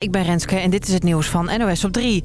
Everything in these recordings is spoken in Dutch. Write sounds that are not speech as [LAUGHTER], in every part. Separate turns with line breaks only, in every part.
Ik ben Renske en dit is het nieuws van NOS op 3.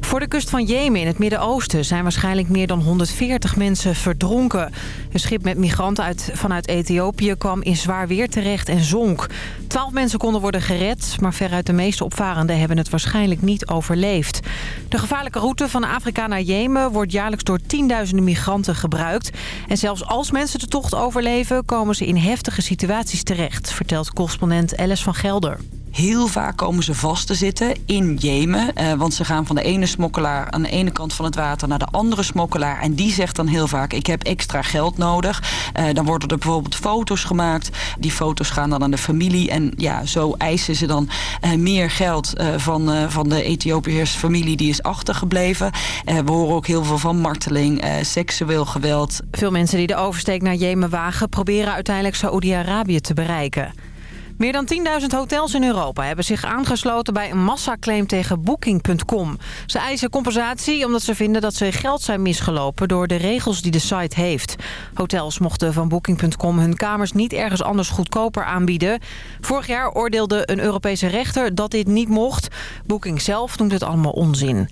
Voor de kust van Jemen in het Midden-Oosten zijn waarschijnlijk meer dan 140 mensen verdronken. Een schip met migranten uit, vanuit Ethiopië kwam in zwaar weer terecht en zonk. Twaalf mensen konden worden gered, maar veruit de meeste opvarenden hebben het waarschijnlijk niet overleefd. De gevaarlijke route van Afrika naar Jemen wordt jaarlijks door tienduizenden migranten gebruikt. En zelfs als mensen de tocht overleven, komen ze in heftige situaties terecht, vertelt correspondent Alice van Gelder.
Heel vaak komen ze vast te zitten in Jemen. Eh, want ze gaan van de ene smokkelaar aan de ene kant van het water naar de andere smokkelaar. En die zegt dan heel vaak, ik heb extra geld nodig. Uh, dan worden er bijvoorbeeld foto's gemaakt. Die foto's gaan dan aan de familie. En ja, zo eisen ze dan uh, meer geld van, van de Ethiopische familie die is achtergebleven. we horen ook heel veel van marteling, seksueel geweld.
Veel mensen die de oversteek naar Jemen wagen... proberen uiteindelijk Saoedi-Arabië te bereiken. Meer dan 10.000 hotels in Europa hebben zich aangesloten bij een massaclaim tegen Booking.com. Ze eisen compensatie omdat ze vinden dat ze geld zijn misgelopen door de regels die de site heeft. Hotels mochten van Booking.com hun kamers niet ergens anders goedkoper aanbieden. Vorig jaar oordeelde een Europese rechter dat dit niet mocht. Booking zelf noemt het allemaal onzin.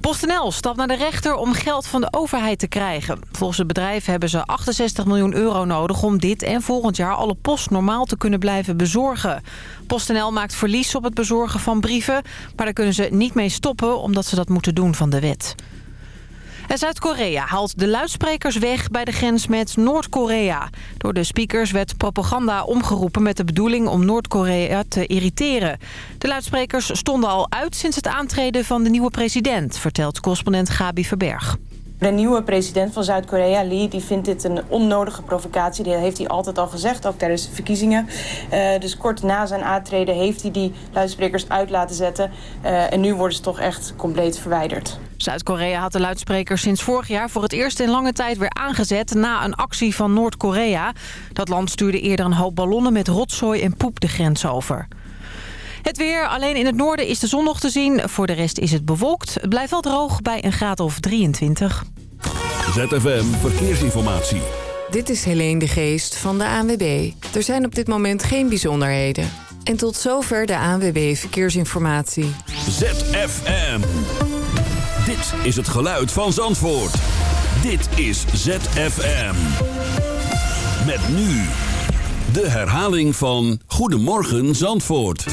PostNL stapt naar de rechter om geld van de overheid te krijgen. Volgens het bedrijf hebben ze 68 miljoen euro nodig... om dit en volgend jaar alle post normaal te kunnen blijven bezorgen. PostNL maakt verlies op het bezorgen van brieven... maar daar kunnen ze niet mee stoppen omdat ze dat moeten doen van de wet. Zuid-Korea haalt de luidsprekers weg bij de grens met Noord-Korea. Door de speakers werd propaganda omgeroepen met de bedoeling om Noord-Korea te irriteren. De luidsprekers stonden al uit sinds het aantreden van de nieuwe president, vertelt correspondent Gabi Verberg.
De nieuwe president van Zuid-Korea, Lee, die vindt dit een onnodige provocatie. Dat heeft hij altijd al gezegd, ook tijdens de verkiezingen. Uh, dus kort na zijn aantreden heeft hij die luidsprekers uit laten zetten. Uh, en nu worden ze toch echt compleet verwijderd.
Zuid-Korea had de luidsprekers sinds vorig jaar voor het eerst in lange tijd weer aangezet... na een actie van Noord-Korea. Dat land stuurde eerder een hoop ballonnen met rotzooi en poep de grens over. Het weer, alleen in het noorden is de zon nog te zien. Voor de rest is het bewolkt. Het blijft wel droog bij een graad of 23.
ZFM Verkeersinformatie.
Dit is Helene de Geest van de ANWB. Er zijn op dit moment geen bijzonderheden. En tot zover de ANWB Verkeersinformatie.
ZFM. Dit is het geluid van Zandvoort. Dit is ZFM. Met nu de herhaling van Goedemorgen Zandvoort.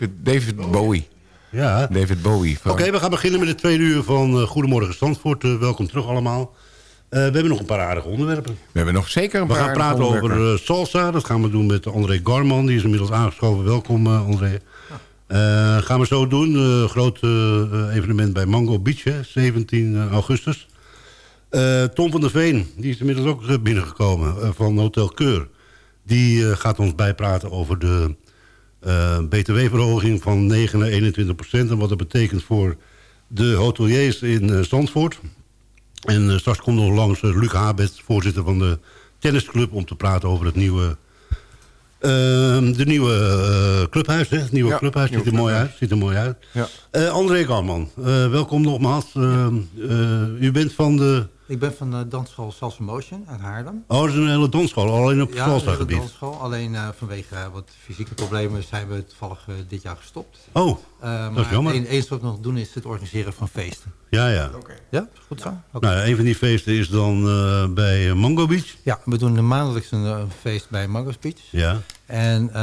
David, David Bowie.
Ja.
David Bowie. van-
Oké, we gaan beginnen met het tweede uur van eh, Goedemorgen Zandvoort. Eh, welkom terug allemaal. Eh, we hebben nog een paar aardige onderwerpen.
We hebben nog zeker een
We
paar
gaan praten over salsa. Dat gaan we doen met André Garman. Die is inmiddels aangeschoven. Welkom André. Gaan we zo doen. Groot evenement bij Mango Beach, hè, 17 augustus. Tom van der Veen, die is inmiddels ook binnengekomen van Hotel Keur. Die gaat ons bijpraten over de btw-verhoging van 9 naar 21 procent... en wat dat betekent voor de hoteliers in eh, Zandvoort. En eh, straks komt nog langs eh, Luc Habet, voorzitter van de tennisclub... om te praten over het nieuwe, eh, de nieuwe eh, clubhuis. Hè? Het nieuwe
Ja,
clubhuis ziet er mooi uit. Ziet er mooi uit.
Ja.
Eh, André Garman, eh, welkom nogmaals. Eh, eh, u bent van de...
Ik ben van de dansschool Salsa Motion uit Haarlem.
Oh, dat is een hele dansschool, alleen op het
Ja, een dansschool. Alleen eh, vanwege eh, wat fysieke problemen zijn we toevallig eh, dit jaar gestopt.
Oh,
Eh,
is
maar
jammer.
één eens wat we nog doen is het organiseren van feesten.
ja, ja.
Ja, is goed zo? Oké.
Nou, een van die feesten is dan eh, bij Mango Beach.
Ja, we doen de maandelijks een, feest bij Mango's Beach.
Ja.
En eh,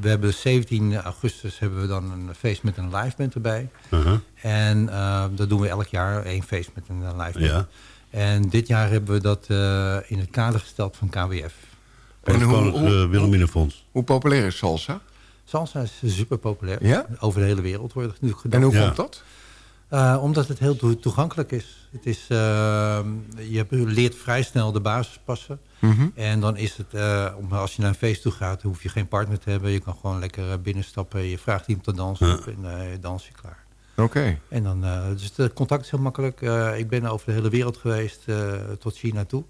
we hebben 17 augustus hebben we dan een feest met een live band erbij.
Uh-huh.
En eh, dat doen we elk jaar, één feest met een live band.
Ja.
En dit jaar hebben we dat eh, in het kader gesteld van KWF.
En hoe- hoe-
Wilhelminafonds.
Hoe populair is salsa?
Salsa is super populair.
Ja?
Over de hele wereld wordt het nu gedaan.
En hoe
Ja.
komt dat?
Eh, omdat het heel toe- toegankelijk is. Het is eh, je hebt- leert vrij snel de basis passen.
Mhm.
En dan is het, eh, als je naar een feest toe gaat, hoef je geen partner te hebben. Je kan gewoon lekker binnenstappen. Je vraagt iemand te dansen
Ja.
op en eh, je dans je klaar.
Oké.
En dan, eh, dus het contact is heel makkelijk. Eh, ik ben over de hele wereld geweest, eh, tot China toe.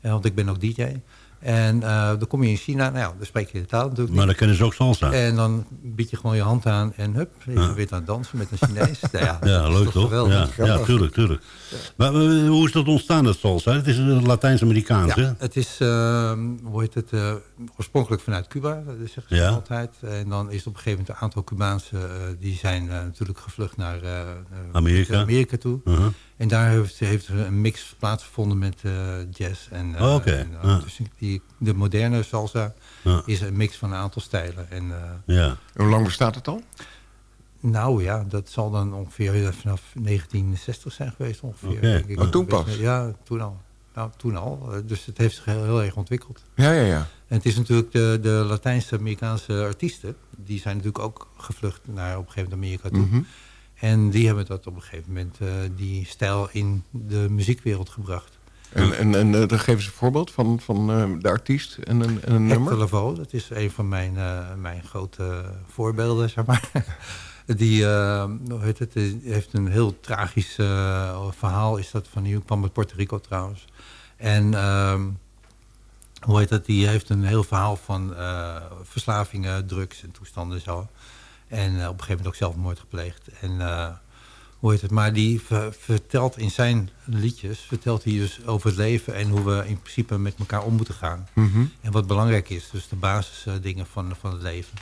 Eh, want ik ben ook DJ. En eh, dan kom je in China, nou ja, dan spreek je de taal natuurlijk
Maar
niet.
dan kennen ze ook salsa.
En dan bied je gewoon je hand aan en hup, je
Ja.
bent weer aan het dansen met een Chinees. nou [LAUGHS] ja,
leuk toch? Ja, ja, tuurlijk, tuurlijk. Maar eh, hoe is dat ontstaan, dat salsa? Het is eh, Latijns-Amerikaans, hè?
Het is, eh, hoe heet het, oorspronkelijk vanuit Cuba, dat zeggen ze
Ja.
altijd. En dan is op een gegeven moment een aantal Cubaanse, die zijn natuurlijk gevlucht naar
Amerika.
Amerika toe.
Uh-huh.
En daar heeft, heeft er een mix plaatsgevonden met eh, jazz. En,
Oh, oké.
en,
Ja.
Dus die, de moderne salsa
Ja.
is een mix van een aantal stijlen. En, eh,
Ja.
En Hoe lang bestaat het al?
nou ja, dat zal dan ongeveer vanaf 1960 zijn geweest ongeveer. Denk ik.
Oh, toen pas?
Ja, toen al. Nou, toen al. Dus het heeft zich heel, heel erg ontwikkeld.
Ja, ja, ja.
En het is natuurlijk de, de Latijnse-Amerikaanse artiesten... die zijn natuurlijk ook gevlucht naar op een gegeven moment Amerika toe.
Mhm.
En die hebben dat op een gegeven moment, eh, die stijl in de muziekwereld gebracht.
En, en, en eh, dan geven ze een voorbeeld van, van eh, de artiest en een, en een
Hector
nummer.
Lavoe, dat is een van mijn, mijn grote voorbeelden, zeg maar. [LAUGHS] Die hoe heet het, heeft een heel tragisch verhaal. Is dat van, die kwam uit Puerto Rico trouwens. En ehm, hoe heet dat, die heeft een heel verhaal van verslavingen, drugs en toestanden en zo. En eh, op een gegeven moment ook zelfmoord gepleegd. En eh, hoe heet het, maar die ver- vertelt in zijn liedjes, vertelt hij dus over het leven en hoe we in principe met elkaar om moeten gaan.
Mhm.
En wat belangrijk is, dus de basisdingen van, van het leven.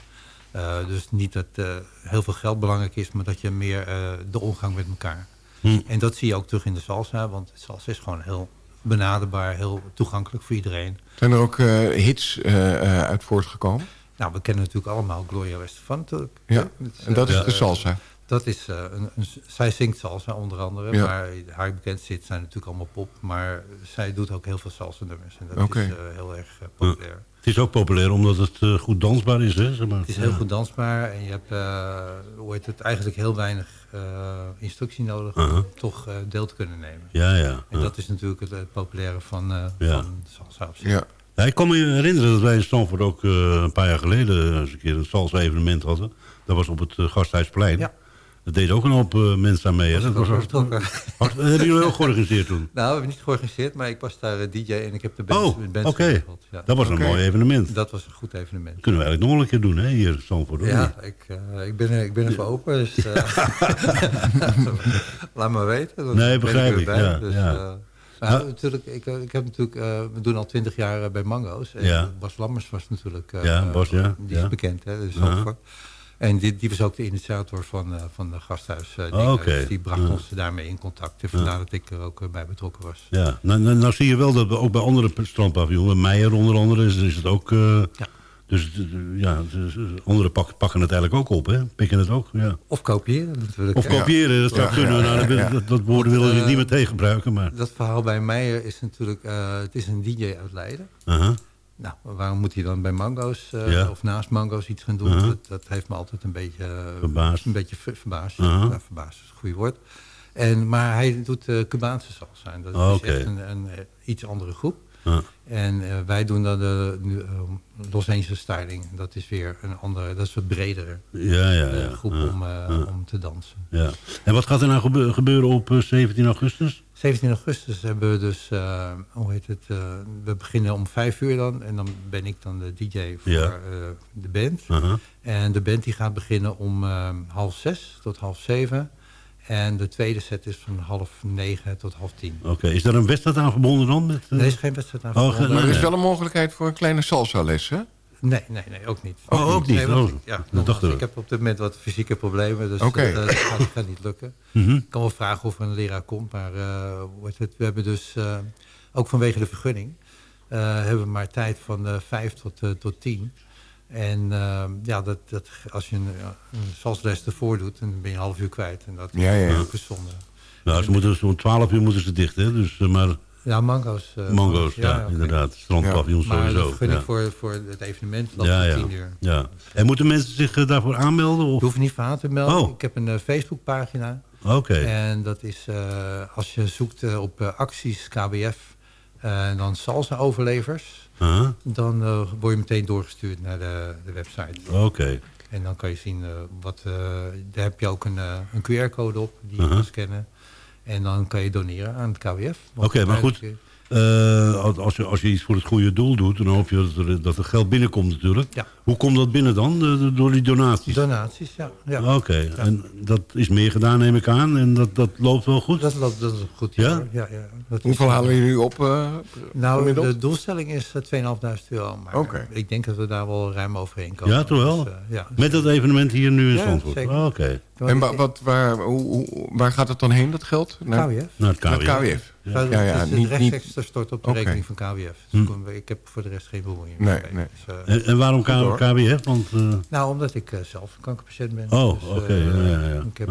Eh, dus niet dat eh, heel veel geld belangrijk is, maar dat je meer eh, de omgang met elkaar.
Hm.
En dat zie je ook terug in de salsa, want salsa is gewoon heel benaderbaar, heel toegankelijk voor iedereen.
Zijn er ook eh, hits eh, eh, uit voortgekomen?
Nou, we kennen natuurlijk allemaal Gloria Estefan natuurlijk.
Ja,
is,
en dat
eh,
is de salsa.
Dat is, eh, een, een, zij zingt salsa onder andere,
Ja.
maar haar bekend zit zijn natuurlijk allemaal pop. Maar zij doet ook heel veel salsa nummers en dat is eh, heel erg eh, populair.
Het is ook populair omdat het eh, goed dansbaar is, hè? Zeg maar.
Het is heel goed dansbaar en je hebt eh, hoe heet het, eigenlijk heel weinig eh, instructie nodig
Uh-huh.
om toch eh, deel te kunnen nemen.
Ja, ja.
En dat is natuurlijk het, het populaire van, eh
Ja.
van salsa op zich.
Ja.
Ja, ik kan me herinneren dat wij in Stanford ook eh, een paar jaar geleden eens een keer een salsa-evenement hadden. Dat was op het eh, Gasthuisplein.
Ja.
Dat deed ook een hoop eh, mensen aan mee. Hè? Dat was,
betrokken. [LAUGHS]
dat hebben jullie ook georganiseerd toen?
Nou, we hebben niet georganiseerd, maar ik was daar DJ en ik heb de bands,
Oh,
de
oké.
Ja.
Dat was een mooi evenement.
Dat was een goed evenement.
Dat kunnen we eigenlijk nog een keer doen, hè, hier in Stanford.
Ja, ik, ik, ben, ik ben voor open, dus [LAUGHS] [LAUGHS] laat maar weten.
Nee, begrijp ik,
bij.
ja,
Dus,
ja.
Nou, natuurlijk, ik, eh, ik heb natuurlijk, eh, we doen al twintig jaar eh, bij Mango's. En
Ja.
Bas Lammers was natuurlijk,
Ja, Bas, ja,
die
ja.
is bekend, hè, dus
Ja.
En die, die was ook de initiator van, van de gasthuis.
Oh.
Dus die bracht
Ja.
ons daarmee in contact. En vandaar dat ik er ook bij betrokken was.
Ja, nou, nou, nou zie je wel dat we ook bij andere strandpaviljoens, bij Meijer onder andere, is, is het ook, eh, Dus eh, ja, eh, anderen pak- pakken het eigenlijk ook op, hè? Pikken het ook, ja.
Of kopiëren natuurlijk.
Of kopiëren, dat zou
Ja,
kunnen. Nou, dat,
ja, ja.
dat, dat woord willen we
Eh,
niet meer tegen gebruiken, maar...
Dat verhaal bij Meijer is natuurlijk... eh, het is een DJ uit Leiden. Nou, waarom moet hij dan bij Mango's eh,
Ja.
of naast Mango's iets gaan doen? Dat, dat heeft me altijd een beetje, eh,
Verbaasd.
Een beetje ver- verbaasd. Ja, verbaasd is een goede woord. En, maar hij doet uh, Cubaanse salsa. En dat
Oh,
is
oké.
echt een, een, eh, iets andere groep.
Ja.
En eh, wij doen dan de nu, eh, Los Angeles styling. Dat is weer een andere, dat is wat bredere
Ja, ja,
eh,
ja.
groep om, om te dansen.
Ja. En wat gaat er nou gebe- gebeuren op eh, 17 augustus?
17 augustus hebben we dus, hoe heet het, we beginnen om vijf uur dan. En dan ben ik dan de DJ voor de band. En de band die gaat beginnen om half zes tot half zeven. En de tweede set is van half negen tot half tien.
Oké, is daar een wedstrijd aan verbonden dan? Met, eh?
Er is geen wedstrijd aan
Oh,
verbonden.
ge-
Maar er is wel een mogelijkheid voor een kleine salsa-les, hè?
Nee, nee, nee, ook niet.
Oh, ook niet?
Nee, want
Oh,
ik- ja,
dat
ik heb op dit moment wat fysieke problemen, dus eh, dat gaat, gaat niet lukken.
Mhm.
Ik kan wel vragen of er een leraar komt, maar eh, het, we hebben dus, eh, ook vanwege de vergunning, eh, hebben we maar tijd van eh, vijf tot, eh, tot tien. En eh, ja, dat, dat, als je een, ja, een salsles ervoor doet, dan ben je een half uur kwijt. En dat
Ja, ja, ja.
is ook zonde.
Nou, ze moeten om 12 uur moeten ze dicht, hè? Dus, eh, maar
Ja, mango's. eh,
mango's, ja,
oké.
inderdaad. Strandpaviljoens
Maar de
sowieso.
vergunning
Ja.
voor, voor het evenement loopt
Ja, ja.
tien uur.
ja. En moeten mensen zich eh, daarvoor aanmelden? Of?
Je hoeft niet voor aan te melden.
Oh.
Ik heb een eh, Facebookpagina.
Oké.
En dat is, als je zoekt op acties KBF, en dan salsa-overlevers, Dan eh, word je meteen doorgestuurd naar de, de website.
Oké.
En dan kan je zien, eh, wat, eh, daar heb je ook een, een QR-code op die je
Aha.
kan scannen. En dan kan je doneren aan het KWF.
Oké, maar goed. als, je, als je iets voor het goede doel doet, dan hoop je dat er, dat er geld binnenkomt natuurlijk.
Ja.
Hoe komt dat binnen dan? De- de- door die
eh,
donaties?
Donaties, ja. ja.
Oké, en dat is meer gedaan neem ik aan en dat, dat loopt wel goed?
Dat loopt dat is goed.
Ja?
ja, ja. Is-
Hoeveel halen jullie op eh
Nou, de doelstelling is eh, 2.500 euro. Maar
Oké.
ik denk dat we daar wel ruim overheen komen.
Ja, toch wel?
Dus, eh, ja.
Met dat evenement hier nu in
Ja,
Zandvoort?
zeker.
Oh, Oké,
En wa- wat, waar, hoe, hoe- waar gaat het dan heen, dat geld? Naar,
KWF.
naar het
naar
KWF.
KWF?
Ja,
Ja, ja,
dus
niet-
het rechtstreeks stort op de
Oké.
rekening van KWF.
Hm.
Dus ik- ik heb voor de rest geen bemoeiing.
Nee,
mee.
nee.
Dus, eh,
En, en waarom K-
hoor.
KWF? Want, eh,
nou, omdat ik eh, zelf een kankerpatiënt ben.
Oh,
Dus,
oké,
eh,
ja, ja, ja.
Ik heb,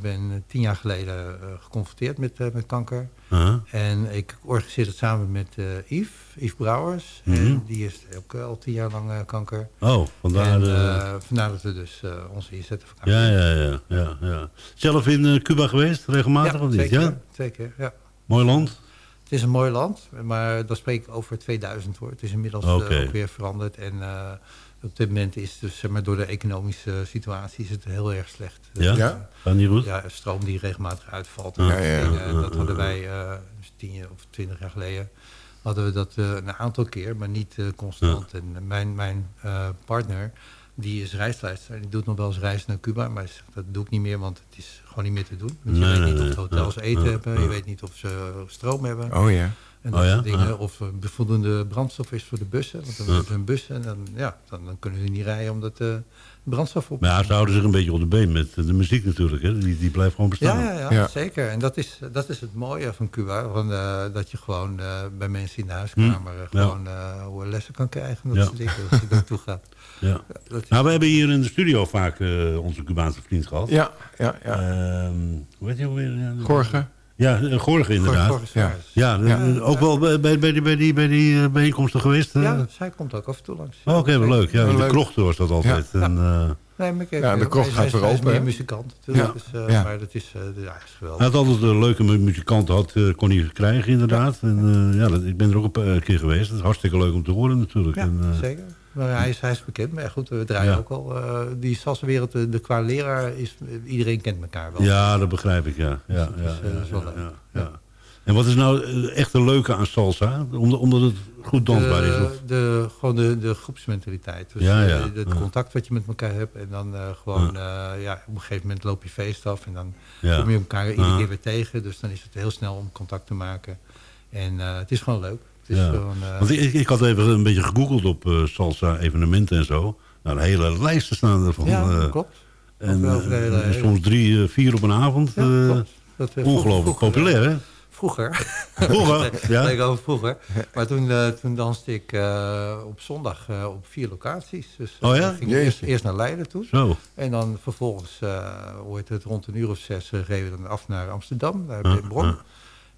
ben tien jaar geleden geconfronteerd met, met kanker.
aha.
En ik organiseer het samen met Yves, Yves Brouwers.
Mhm.
En die is ook al tien jaar lang kanker.
Oh, vandaar...
en,
de-
vandaar dat we dus onze inzetten voor KWF.
ja, ja, ja, ja, ja. Zelf in Cuba geweest, regelmatig of niet?
zeker,
Ja?
zeker, ja.
Mooi land?
Het is een mooi land, maar dat spreek ik over 2000 hoor. Het is inmiddels ook weer veranderd. En op dit moment is dus zeg maar, door de economische situatie is het heel erg slecht.
Ja?
Ja?
Gaat niet goed?
Ja, stroom die regelmatig uitvalt.
Ja,
en
ja, ja.
dingen. dat hadden wij eh, tien jaar of twintig jaar geleden. Hadden we dat eh, een aantal keer, maar niet eh, constant. En mijn, mijn eh, partner, die is reisleider. En die doet nog wel eens reizen naar Cuba. Maar zegt, dat doe ik niet meer, want het is gewoon niet meer te doen. Want je
Nee,
weet
nee,
niet of de hotels eten hebben. Je weet niet of ze stroom hebben.
Oh ja.
En
Oh
dat
ja?
soort dingen.
Ja.
Of er voldoende brandstof is voor de bussen. Want dan hebben ze een bus en dan, ja, dan, dan kunnen ze niet rijden omdat de brandstof op
Maar ja, ze houden zich een beetje op de been met de muziek natuurlijk. Hè? Die, die blijft gewoon bestaan.
ja, ja, ja,
Ja.
zeker. En dat is, dat is het mooie van Cuba. Van, eh, dat je gewoon eh, bij mensen in de huiskamer eh,
Hm.
Gewoon eh, hoe lessen kan krijgen. Dat
Ja.
soort dingen, als je naartoe gaat. [LAUGHS]
Ja.
Is-
Nou, we hebben hier in de studio vaak eh, onze Cubaanse vriend gehad.
Ja, ja, ja.
Ehm, hoe heet hij alweer?
Gorge?
Ja, eh, Gorge inderdaad.
Ja.
Ja, eh,
Ja.
ook wel bij, bij, bij die, bij die, bij die eh, bijeenkomsten geweest. eh?
ja, zij komt ook af en toe langs.
Oh, Oké, wel leuk. Ja, in de
Leuk.
krocht was dat altijd.
Ja.
En, eh,
Nee, maar kijk,
Ja, de krocht
hij-
gaat
hij is-
weer
hij is
open,
meer
hè?
muzikant natuurlijk.
Ja.
Dus, eh,
Ja.
Maar dat is, eh, ja, is geweldig.
hij had altijd een leuke mu- muzikanten, had, kon hij krijgen inderdaad. En, eh, ja, dat, ik ben er ook een paar keer geweest. Dat is hartstikke leuk om te horen natuurlijk.
Ja,
En, eh,
zeker. Maar hij is, hij is bekend. Maar goed, we draaien
Ja.
ook al. eh, die salsa-wereld, de, de qua leraar, is, iedereen kent elkaar wel.
Ja, dat begrijp ik, ja. ja,
Dus,
ja,
eh,
ja, ja, ja, ja. En wat is nou eh, echt een leuke aan salsa? Omdat, het goed dansbaar is?
De,
Of?
de, gewoon de, de groepsmentaliteit. Dus
Ja, ja.
eh, het
Ja.
contact wat je met elkaar hebt. En dan eh, gewoon, eh, ja, op een gegeven moment loop je feest af. En dan
Ja.
kom je elkaar iedere
Ja.
keer weer tegen. Dus dan is het heel snel om contact te maken. En eh, het is gewoon leuk. Is
Ja.
eh,
Want ik, ik had even een beetje gegoogeld op eh, salsa evenementen en zo. Nou, een hele lijsten staan ervan.
ja,
eh,
klopt.
en, eh, soms drie, eh, vier op een avond.
Ja,
eh.
Dat, eh,
ongelooflijk
vroeger-
populair, hè?
vroeger.
Vroeger, [LAUGHS] ja.
Leek over vroeger. Maar toen, eh, toen danste ik eh, op zondag eh, op vier locaties. Dus
Oh ja?
ging ik eerst, eerst naar Leiden toe.
Zo.
En dan vervolgens, eh hoe heet het, rond een uur of zes uh, reden we dan af naar Amsterdam, naar
Ah,
Bron.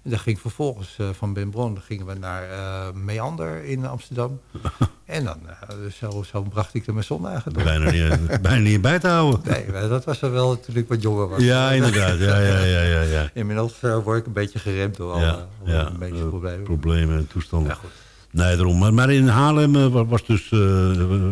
En dan ging vervolgens eh, van Ben Bron gingen we naar eh, Meander in Amsterdam. [LAUGHS] en dan, eh, dus zo, zo bracht ik er mijn zondagen door.
Bijna niet, bijna niet bij te houden. [LAUGHS]
Nee, dat was er wel toen ik wat jonger was.
Ja, inderdaad. Ja, ja, ja, ja. ja. [LAUGHS]
Inmiddels word ik een beetje geremd door alle,
Ja,
medische
eh,
problemen.
problemen en toestanden.
Ja, goed.
Nee, daarom. Maar, maar in Haarlem wa- was dus,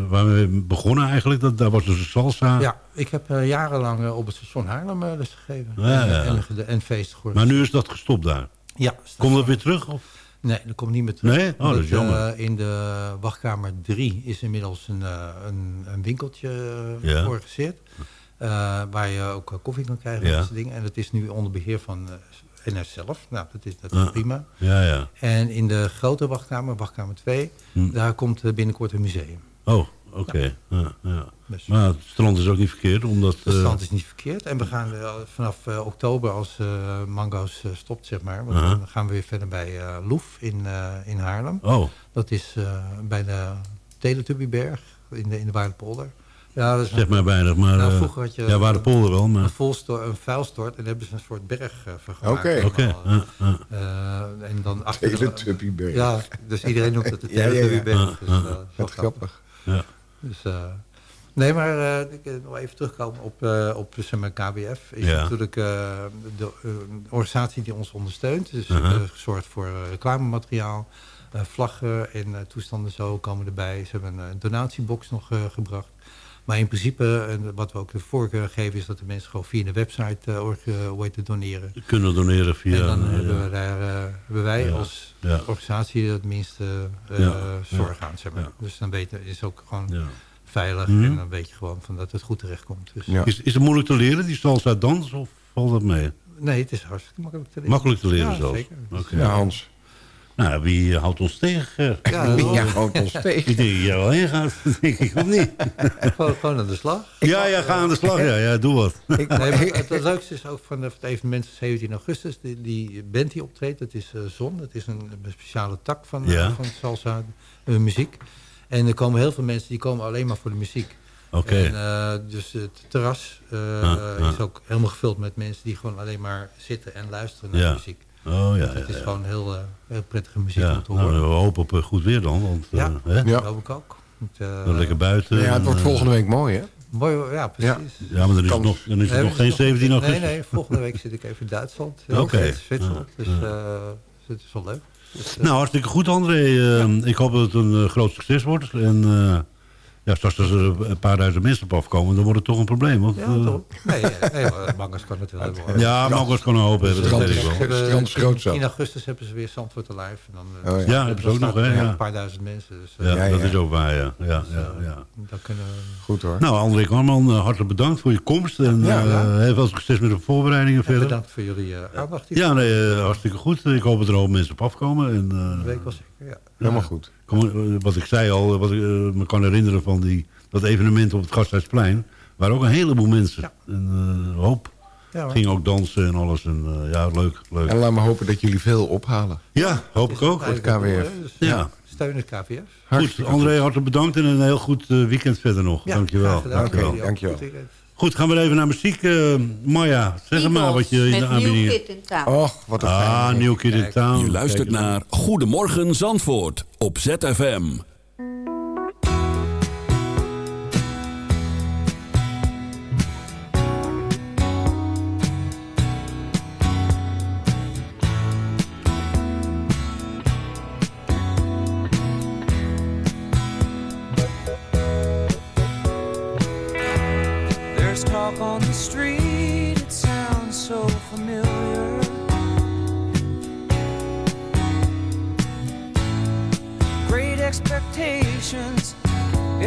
waar we begonnen eigenlijk, dat, daar was dus een salsa.
Ja, ik heb jarenlang op het station Haarlem les gegeven.
Ja,
en,
ja.
en, en,
Maar nu is dat gestopt daar.
Ja,
Komt dat weer terug? Of?
Nee, dat komt niet meer terug.
Nee? Oh, dat is jammer.
in de wachtkamer 3 is inmiddels een, eh, een, een winkeltje eh,
Ja.
georganiseerd. eh, waar je ook koffie kan krijgen en
Ja.
dat soort dingen. En dat is nu onder beheer van NS zelf. Nou, dat is, dat is prima.
Ja, ja.
En in de grote wachtkamer, wachtkamer 2,
Hm.
daar komt binnenkort een museum.
Oh, oké. Ja. Ja,
Dus
Maar het strand is ook niet verkeerd, omdat...
de
eh,
stand is niet verkeerd. En we gaan eh, vanaf eh, oktober, als eh, Mango's eh, stopt, zeg maar... want dan gaan we weer verder bij eh Loef in, eh, in Haarlem.
Oh,
Dat is eh, bij de Teletubbyberg in de, in de Waardepolder. Ja, dat is
zeg maar weinig, maar...
Nou,
eh,
vroeger had je
ja, waar de polder wel,
een,
maar...
volstort, een vuilstort en hebben ze een soort berg uh, van gemaakt.
Oké.
Eh, en dan achter de-. Ja, dus iedereen noemt het de [LAUGHS]
Ja, ja, ja.
Teletubbyberg. Dus,
Ja,
eh,
ja.
dat is
grappig.
Ja.
Dus, eh, nee, maar eh, ik wil nog even terugkomen op, eh, op KBF. Is
Ja.
natuurlijk eh, de, eh, organisatie die ons ondersteunt. Dus eh, gezorgd voor eh, reclamemateriaal, eh, vlaggen en eh, toestanden zo komen erbij. Ze hebben een donatiebox nog eh, gebracht. Maar in principe, en wat we ook de voorkeur geven, is dat de mensen gewoon via de website uh, hoe heet het, doneren.
Kunnen doneren via...
en dan
eh,
hebben, we daar, uh, hebben wij
Ja.
als
Ja.
organisatie het minste uh,
Ja.
zorg
Ja.
aan. Zeg maar.
Ja.
Dus dan weten is ook gewoon
ja.
veilig
Mhm.
en dan weet je gewoon van dat het goed terecht komt. Dus,
Ja.
Is, is het moeilijk te leren, die salsa dans, of valt dat mee?
Nee, het is hartstikke makkelijk te leren.
Makkelijk te leren
ja,
zelfs?
Zeker.
Oké.
Ja, Hans.
Nou, wie houdt ons tegen?
Ja, wel-
Ja, gewoon ons [LAUGHS] tegen.
Ik denk dat jij wel heen gaat, [LAUGHS] denk ik, of niet? [LAUGHS]
gewoon, gewoon aan de slag.
Ja, ja, ga aan de slag, ja, ja, doe wat.
Ik,
Nee, maar het, het leukste is ook van het evenement 17 augustus. Die, die band die optreedt, dat is eh, Zon. Dat is een, een speciale tak van, eh,
Ja.
van salsa eh, muziek. En er komen heel veel mensen die komen alleen maar voor de muziek.
Oké,
En, eh, dus het terras eh,
Ah, ah.
is ook helemaal gevuld met mensen die gewoon alleen maar zitten en luisteren naar
Ja.
de muziek.
Oh ja,
het
ja,
is
ja.
gewoon heel, eh, heel prettige muziek
Ja,
om te
nou,
horen.
we hopen op eh, goed weer dan, want eh,
Ja.
hè?
Ja.
Dat hoop ik ook. Eh,
lekker buiten.
ja, het
en,
wordt
eh,
volgende week mooi, hè?
Mooi, ja, precies.
Ja, maar dan is het nog, dan is het
Nee,
nog geen
zitten
17
Nee,
augustus.
nee, volgende week zit ik even in Duitsland.
Oké.
Okay. Zwitserland.
Ja,
Dus eh, dus het is wel leuk. Dus, eh,
Nou, hartstikke goed, André. Eh, Ik hoop dat het een eh, groot succes wordt. En eh, ja, straks als er een paar duizend mensen op afkomen, dan wordt het toch een probleem. Want,
ja, toch? Nee, eh, nee maar Mangers kan het wel hebben.
ja, Makkers kan een hoop hebben, dat weet
is-
ik wel.
Zo.
In augustus hebben ze weer Zandvoort Alive. En dan, eh,
Oh, ja.
Ja, hebben ze ook nog, hè? Ja,
Een paar duizend mensen. Dus, eh,
ja,
Ja,
dat
ja.
is ook waar, ja. ja,
dus,
ja, ja.
Dan kunnen we...
Goed hoor.
Nou, André Karman, eh, hartelijk bedankt voor je komst. En
Ja,
eh,
ja.
heel veel succes met de voorbereidingen
En
verder.
bedankt voor jullie eh, aandacht. hier.
Ja, nee, eh, hartstikke goed. Ik hoop dat er ook mensen op afkomen. En, eh,
Dat weet ik wel zeker, ja.
Helemaal goed.
kom, eh, wat ik zei al, eh, wat ik eh, me kan herinneren van die, dat evenement op het Gasthuisplein... waren ook een heleboel mensen.
Ja.
En, een hoop.
Ja.
Ging ook dansen en alles. En, ja, leuk, leuk.
En laat me hopen dat jullie veel ophalen.
Ja, hoop ik ook.
Voor het KWF.
dus,
Ja.
Steun het KVF.
Goed, André, hartelijk bedankt en een heel goed weekend verder nog.
Ja,
dankjewel. dankjewel.
Ook.
dankjewel.
Goed
gaan we even naar muziek. eh Maya, zeg maar wat je in de aanbieding...
New Kid in Town.
Och, wat een
Ah. New Kid in Town.
Je luistert naar Goedemorgen Zandvoort op ZFM.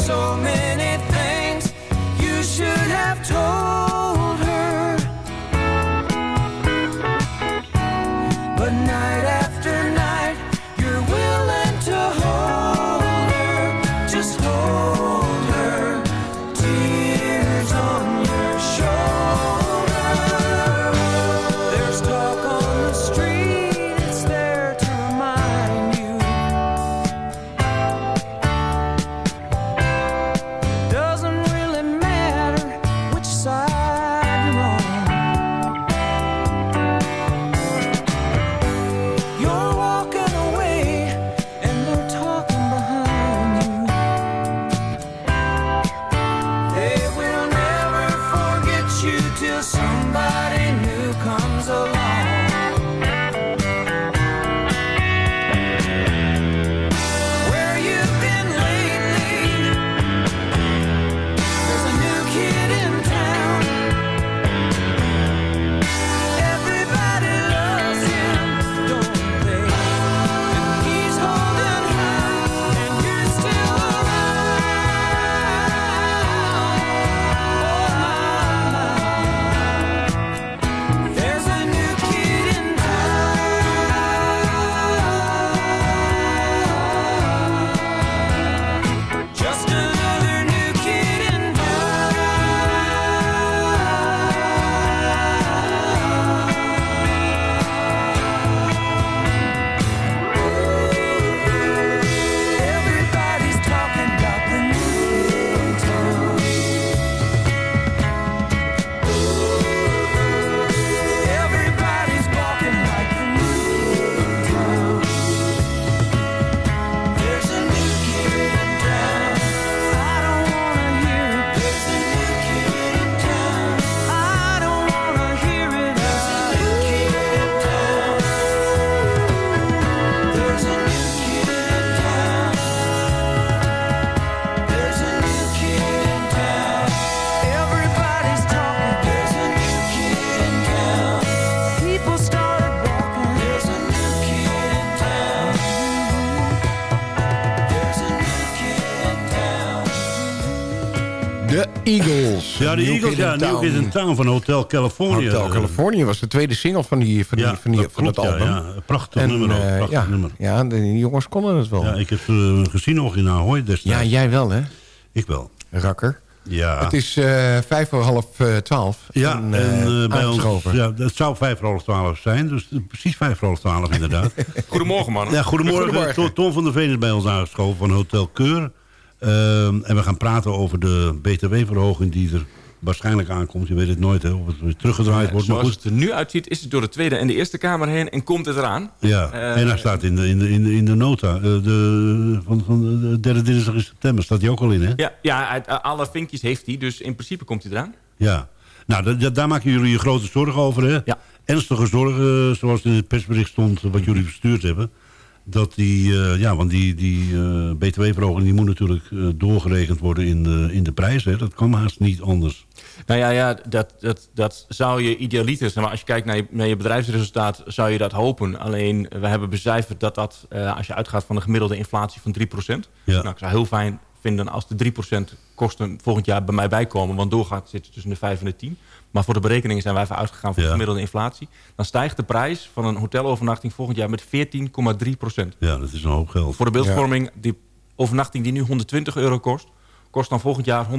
So many
Ja, de
New
Eagles, ja, New. Kid in Town van Hotel California.
Hotel
Eh,
California was de tweede single van, die, van, die,
Ja,
van, die,
dat
van het
klopt, ja,
album.
ja. Een prachtig
En,
nummer ook,
eh,
prachtig
ja,
nummer.
Ja, de, die jongens konden het wel.
Ja, ik heb ze gezien nog in Ahoy
Ja,
destijds.
jij wel, hè?
Ik wel.
Rakker.
Ja.
Het is eh, vijf voor half eh, twaalf.
Ja,
en,
en,
eh,
eh, bij ons, ja, het zou vijf voor half twaalf zijn. Dus eh, precies vijf voor half twaalf inderdaad. [LAUGHS]
Goedemorgen, man.
ja, goedemorgen.
Goedemorgen.
Tom- Tom van der Veen is bij ons aangeschoven van Hotel Keur. Ehm, en we gaan praten over de btw-verhoging die er waarschijnlijk aankomt. Je weet het nooit, hè, of het weer teruggedraaid wordt. Maar
Zoals
goed,
het er nu uitziet, is het door de Tweede en de Eerste Kamer heen en komt het eraan.
ja.
Eh,
en hij staat in de, in de, in de, in de nota. eh, de, van, van de derde dinsdag in september staat hij ook al in, hè?
Ja, ja eh, alle vinkjes heeft hij, dus in principe komt hij eraan.
Ja. Nou, da- da- daar maken jullie je grote zorgen over, hè?
Ja.
Ernstige zorgen, zoals in het persbericht stond, wat jullie verstuurd hebben. Dat die, eh, ja, want die, die eh, btw-verhoging die moet natuurlijk eh, doorgerekend worden in de, in de prijs. Hè? Dat kan haast niet anders.
Nou ja, ja dat, dat, dat zou je idealiter zijn. Maar als je kijkt naar je, naar je bedrijfsresultaat, zou je dat hopen. Alleen, we hebben becijferd dat dat, als je uitgaat van een gemiddelde inflatie van 3%.
Ja.
Nou, ik zou heel fijn vinden als de 3% kosten volgend jaar bij mij bijkomen. Want doorgaat zit het tussen de 5 en de 10. Maar voor de berekeningen zijn wij even uitgegaan van
Ja.
de gemiddelde inflatie. Dan stijgt de prijs van een hotelovernachting volgend jaar met 14,3%.
Ja, dat is een hoop geld.
Voor de beeldvorming, die overnachting die nu 120 euro kost... kost dan volgend jaar 137,20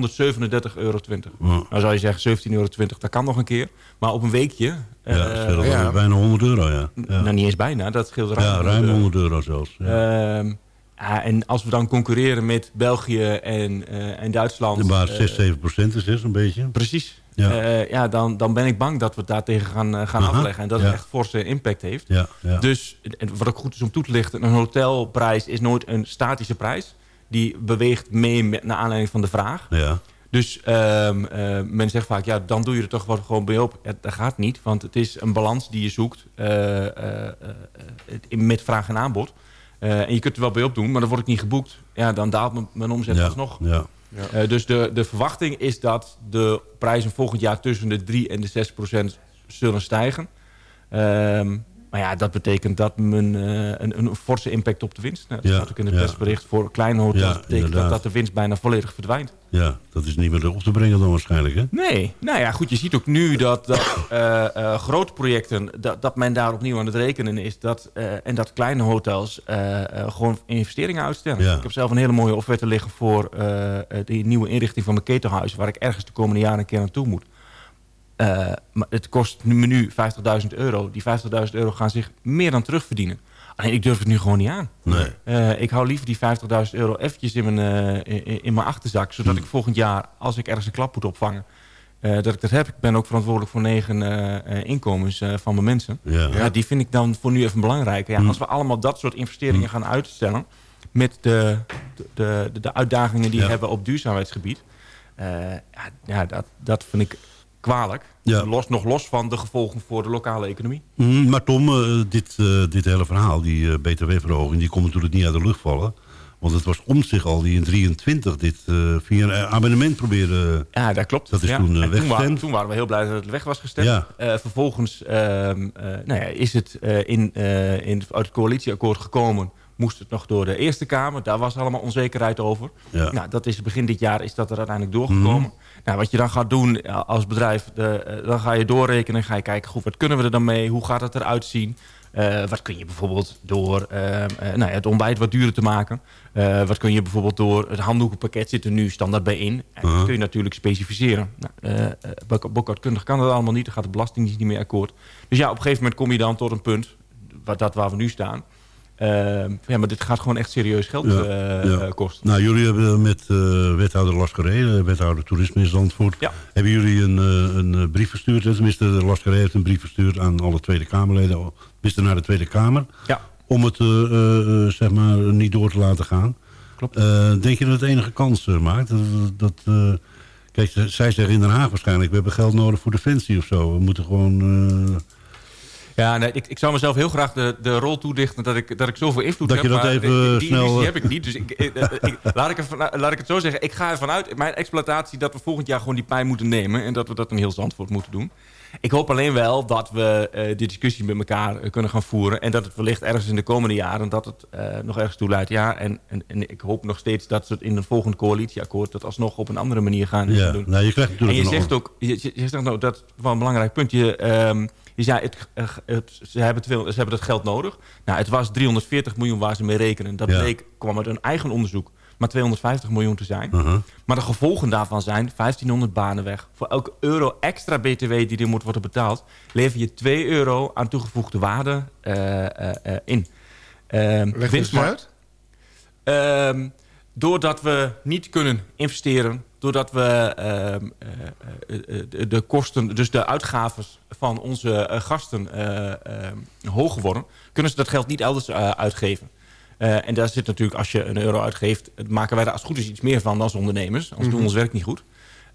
euro.
Ja.
Nou zou je zeggen 17,20 euro, dat kan nog een keer. Maar op een weekje...
Ja,
eh,
dat scheelt wel bijna 100 euro, ja. ja.
Nou, niet eens bijna, dat scheelt ruim,
Ja, ruim 100 euro zelfs. Ja.
Ehm, ja, en als we dan concurreren met België en, eh, en Duitsland...
Waar
eh,
6, 7 procent is, hè, zo'n beetje.
Precies.
Ja.
Ja, ja dan, dan ben ik bang dat we het daartegen gaan, eh, gaan
Aha,
afleggen. En dat
ja.
het echt forse impact heeft.
Ja, ja.
Dus en wat ook goed is om toe te lichten... een hotelprijs is nooit een statische prijs. Die beweegt mee met, naar aanleiding van de vraag.
ja.
Dus ehm, eh, men zegt vaak, ja, dan doe je er toch wat gewoon bij op. Ja, dat gaat niet, want het is een balans die je zoekt eh, eh, eh, eh, met vraag en aanbod. Eh, en je kunt er wel bij op doen, maar dan word ik niet geboekt. Ja, dan daalt mijn, omzet
Ja,
alsnog.
ja.
Eh, dus de, de verwachting is dat de prijzen volgend jaar tussen de 3 en de 6 procent zullen stijgen. Ehm, maar ja, dat betekent dat men eh, een, een forse impact op de winst. Nou, dat
Ja,
staat ook in het persbericht. Voor kleine hotels
Ja,
betekent dat,
inderdaad.
dat de winst bijna volledig verdwijnt.
Ja, dat is niet meer op te brengen dan waarschijnlijk, hè?
Nee, nou ja, goed, je ziet ook nu dat, dat [COUGHS] eh, eh, grote projecten, dat, dat men daar opnieuw aan het rekenen is. Dat, en dat kleine hotels gewoon investeringen uitstellen.
Ja.
Ik heb zelf een hele mooie offerte liggen voor die nieuwe inrichting van mijn ketelhuis, waar ik ergens de komende jaren een keer naartoe moet. Eh, maar het kost nu, nu 50.000 euro. Die 50.000 euro gaan zich meer dan terugverdienen. Alleen ik durf het nu gewoon niet aan.
Nee.
Eh, ik hou liever die 50.000 euro eventjes in mijn, eh, in, in mijn achterzak. Zodat
Hmm.
ik volgend jaar, als ik ergens een klap moet opvangen... dat ik dat heb. Ik ben ook verantwoordelijk voor negen inkomens van mijn mensen.
Ja.
Ja, die vind ik dan voor nu even belangrijk. Ja,
Hmm.
Als we allemaal dat soort investeringen gaan uitstellen... met de, de, de, de uitdagingen die
Ja.
we hebben op duurzaamheidsgebied... ja, ja dat, dat vind ik kwalijk.
Ja.
Los, nog los van de gevolgen voor de lokale economie.
Mm, maar Tom, eh, dit, eh, dit hele verhaal, die eh, btw-verhoging... die komt natuurlijk niet uit de lucht vallen. Want het was om zich al die in 23 dit via een abonnement probeerde...
Ja, dat klopt.
Dat is
ja.
toen,
En toen,
weggestemd.
waren, toen waren we heel blij dat het weg was gestemd.
Ja.
Vervolgens ehm, eh, nou ja, is het in, in, uit het coalitieakkoord gekomen. Moest het nog door de Eerste Kamer. Daar was allemaal onzekerheid over.
Ja. Mhm.
Nou, dat is begin dit jaar is dat er uiteindelijk doorgekomen. Nou, wat je dan gaat doen eh, als bedrijf, de, eh, dan ga je doorrekenen. Ga je kijken, goed, wat kunnen we er dan mee? Hoe gaat het eruit zien? Eh, wat kun je bijvoorbeeld door ehm, eh, nou ja, het ontbijt wat duurder te maken? Wat kun je bijvoorbeeld door het handdoekenpakket zit er nu standaard bij in. En dat
Uh-huh.
kun je natuurlijk specificeren. Nou, boek- boekhoudkundig kan dat allemaal niet. Dan gaat de belastingdienst niet meer akkoord. Dus ja, op een gegeven moment kom je dan tot een punt, wat, dat waar we nu staan. Ehm, ja, maar dit gaat gewoon echt serieus geld
Ja,
eh,
ja.
kosten.
Nou, jullie hebben met eh, wethouder Lascaré, eh, wethouder toerisme in Zandvoort...
Ja.
hebben jullie een, een brief verstuurd. Tenminste, Lascaré heeft een brief verstuurd aan alle Tweede Kamerleden. Tenminste, naar de Tweede Kamer.
Ja.
Om het, zeg maar, niet door te laten gaan.
Klopt.
Denk je dat het enige kans maakt? Dat, dat, kijk, zij zeggen in Den Haag waarschijnlijk... we hebben geld nodig voor defensie of zo. We moeten gewoon...
Ja, nee, ik, ik zou mezelf heel graag de, de rol toedichten dat ik, dat ik zoveel invloed
Dat
heb.
je dat even,
die, die
eh, snel,
illusie
eh,
heb ik niet. Dus ik, ik, eh, ik- laat, ik laat ik het zo zeggen. Ik ga ervan uit, mijn exploitatie, dat we volgend jaar gewoon die pijn moeten nemen. En dat we dat in heel Zandvoort moeten doen. Ik hoop alleen wel dat we eh die discussie met elkaar eh, kunnen gaan voeren. En dat het wellicht ergens in de komende jaren dat het eh, nog ergens toe leidt. Ja, en, en, en ik hoop nog steeds dat ze het in een volgend coalitieakkoord... dat alsnog op een andere manier gaan,
ja,
doen.
nou, je krijgt
En je zegt ook, je, je je zegt nou, dat is wel een belangrijk punt. Je, je zei, het, het, ze, hebben veel, ze hebben dat geld nodig. Nou, het was 340 miljoen waar ze mee rekenen. Dat
Ja.
bleek, kwam uit een eigen onderzoek, maar 250 miljoen te zijn.
Uh-huh.
Maar de gevolgen daarvan zijn 1500 banen weg. Voor elke euro extra btw die er moet worden betaald... lever je 2 euro aan toegevoegde waarde eh, eh, eh, in. Ehm,
Leg het eens uit.
Ehm, doordat we niet kunnen investeren, doordat we ehm, eh, eh, eh, de, kosten, dus de uitgaven van onze gasten hoger worden, kunnen ze dat geld niet elders uitgeven. Eh, en daar zit natuurlijk, als je een euro uitgeeft, maken wij daar als het goed is iets meer van als ondernemers. Anders doen we ons werk niet goed.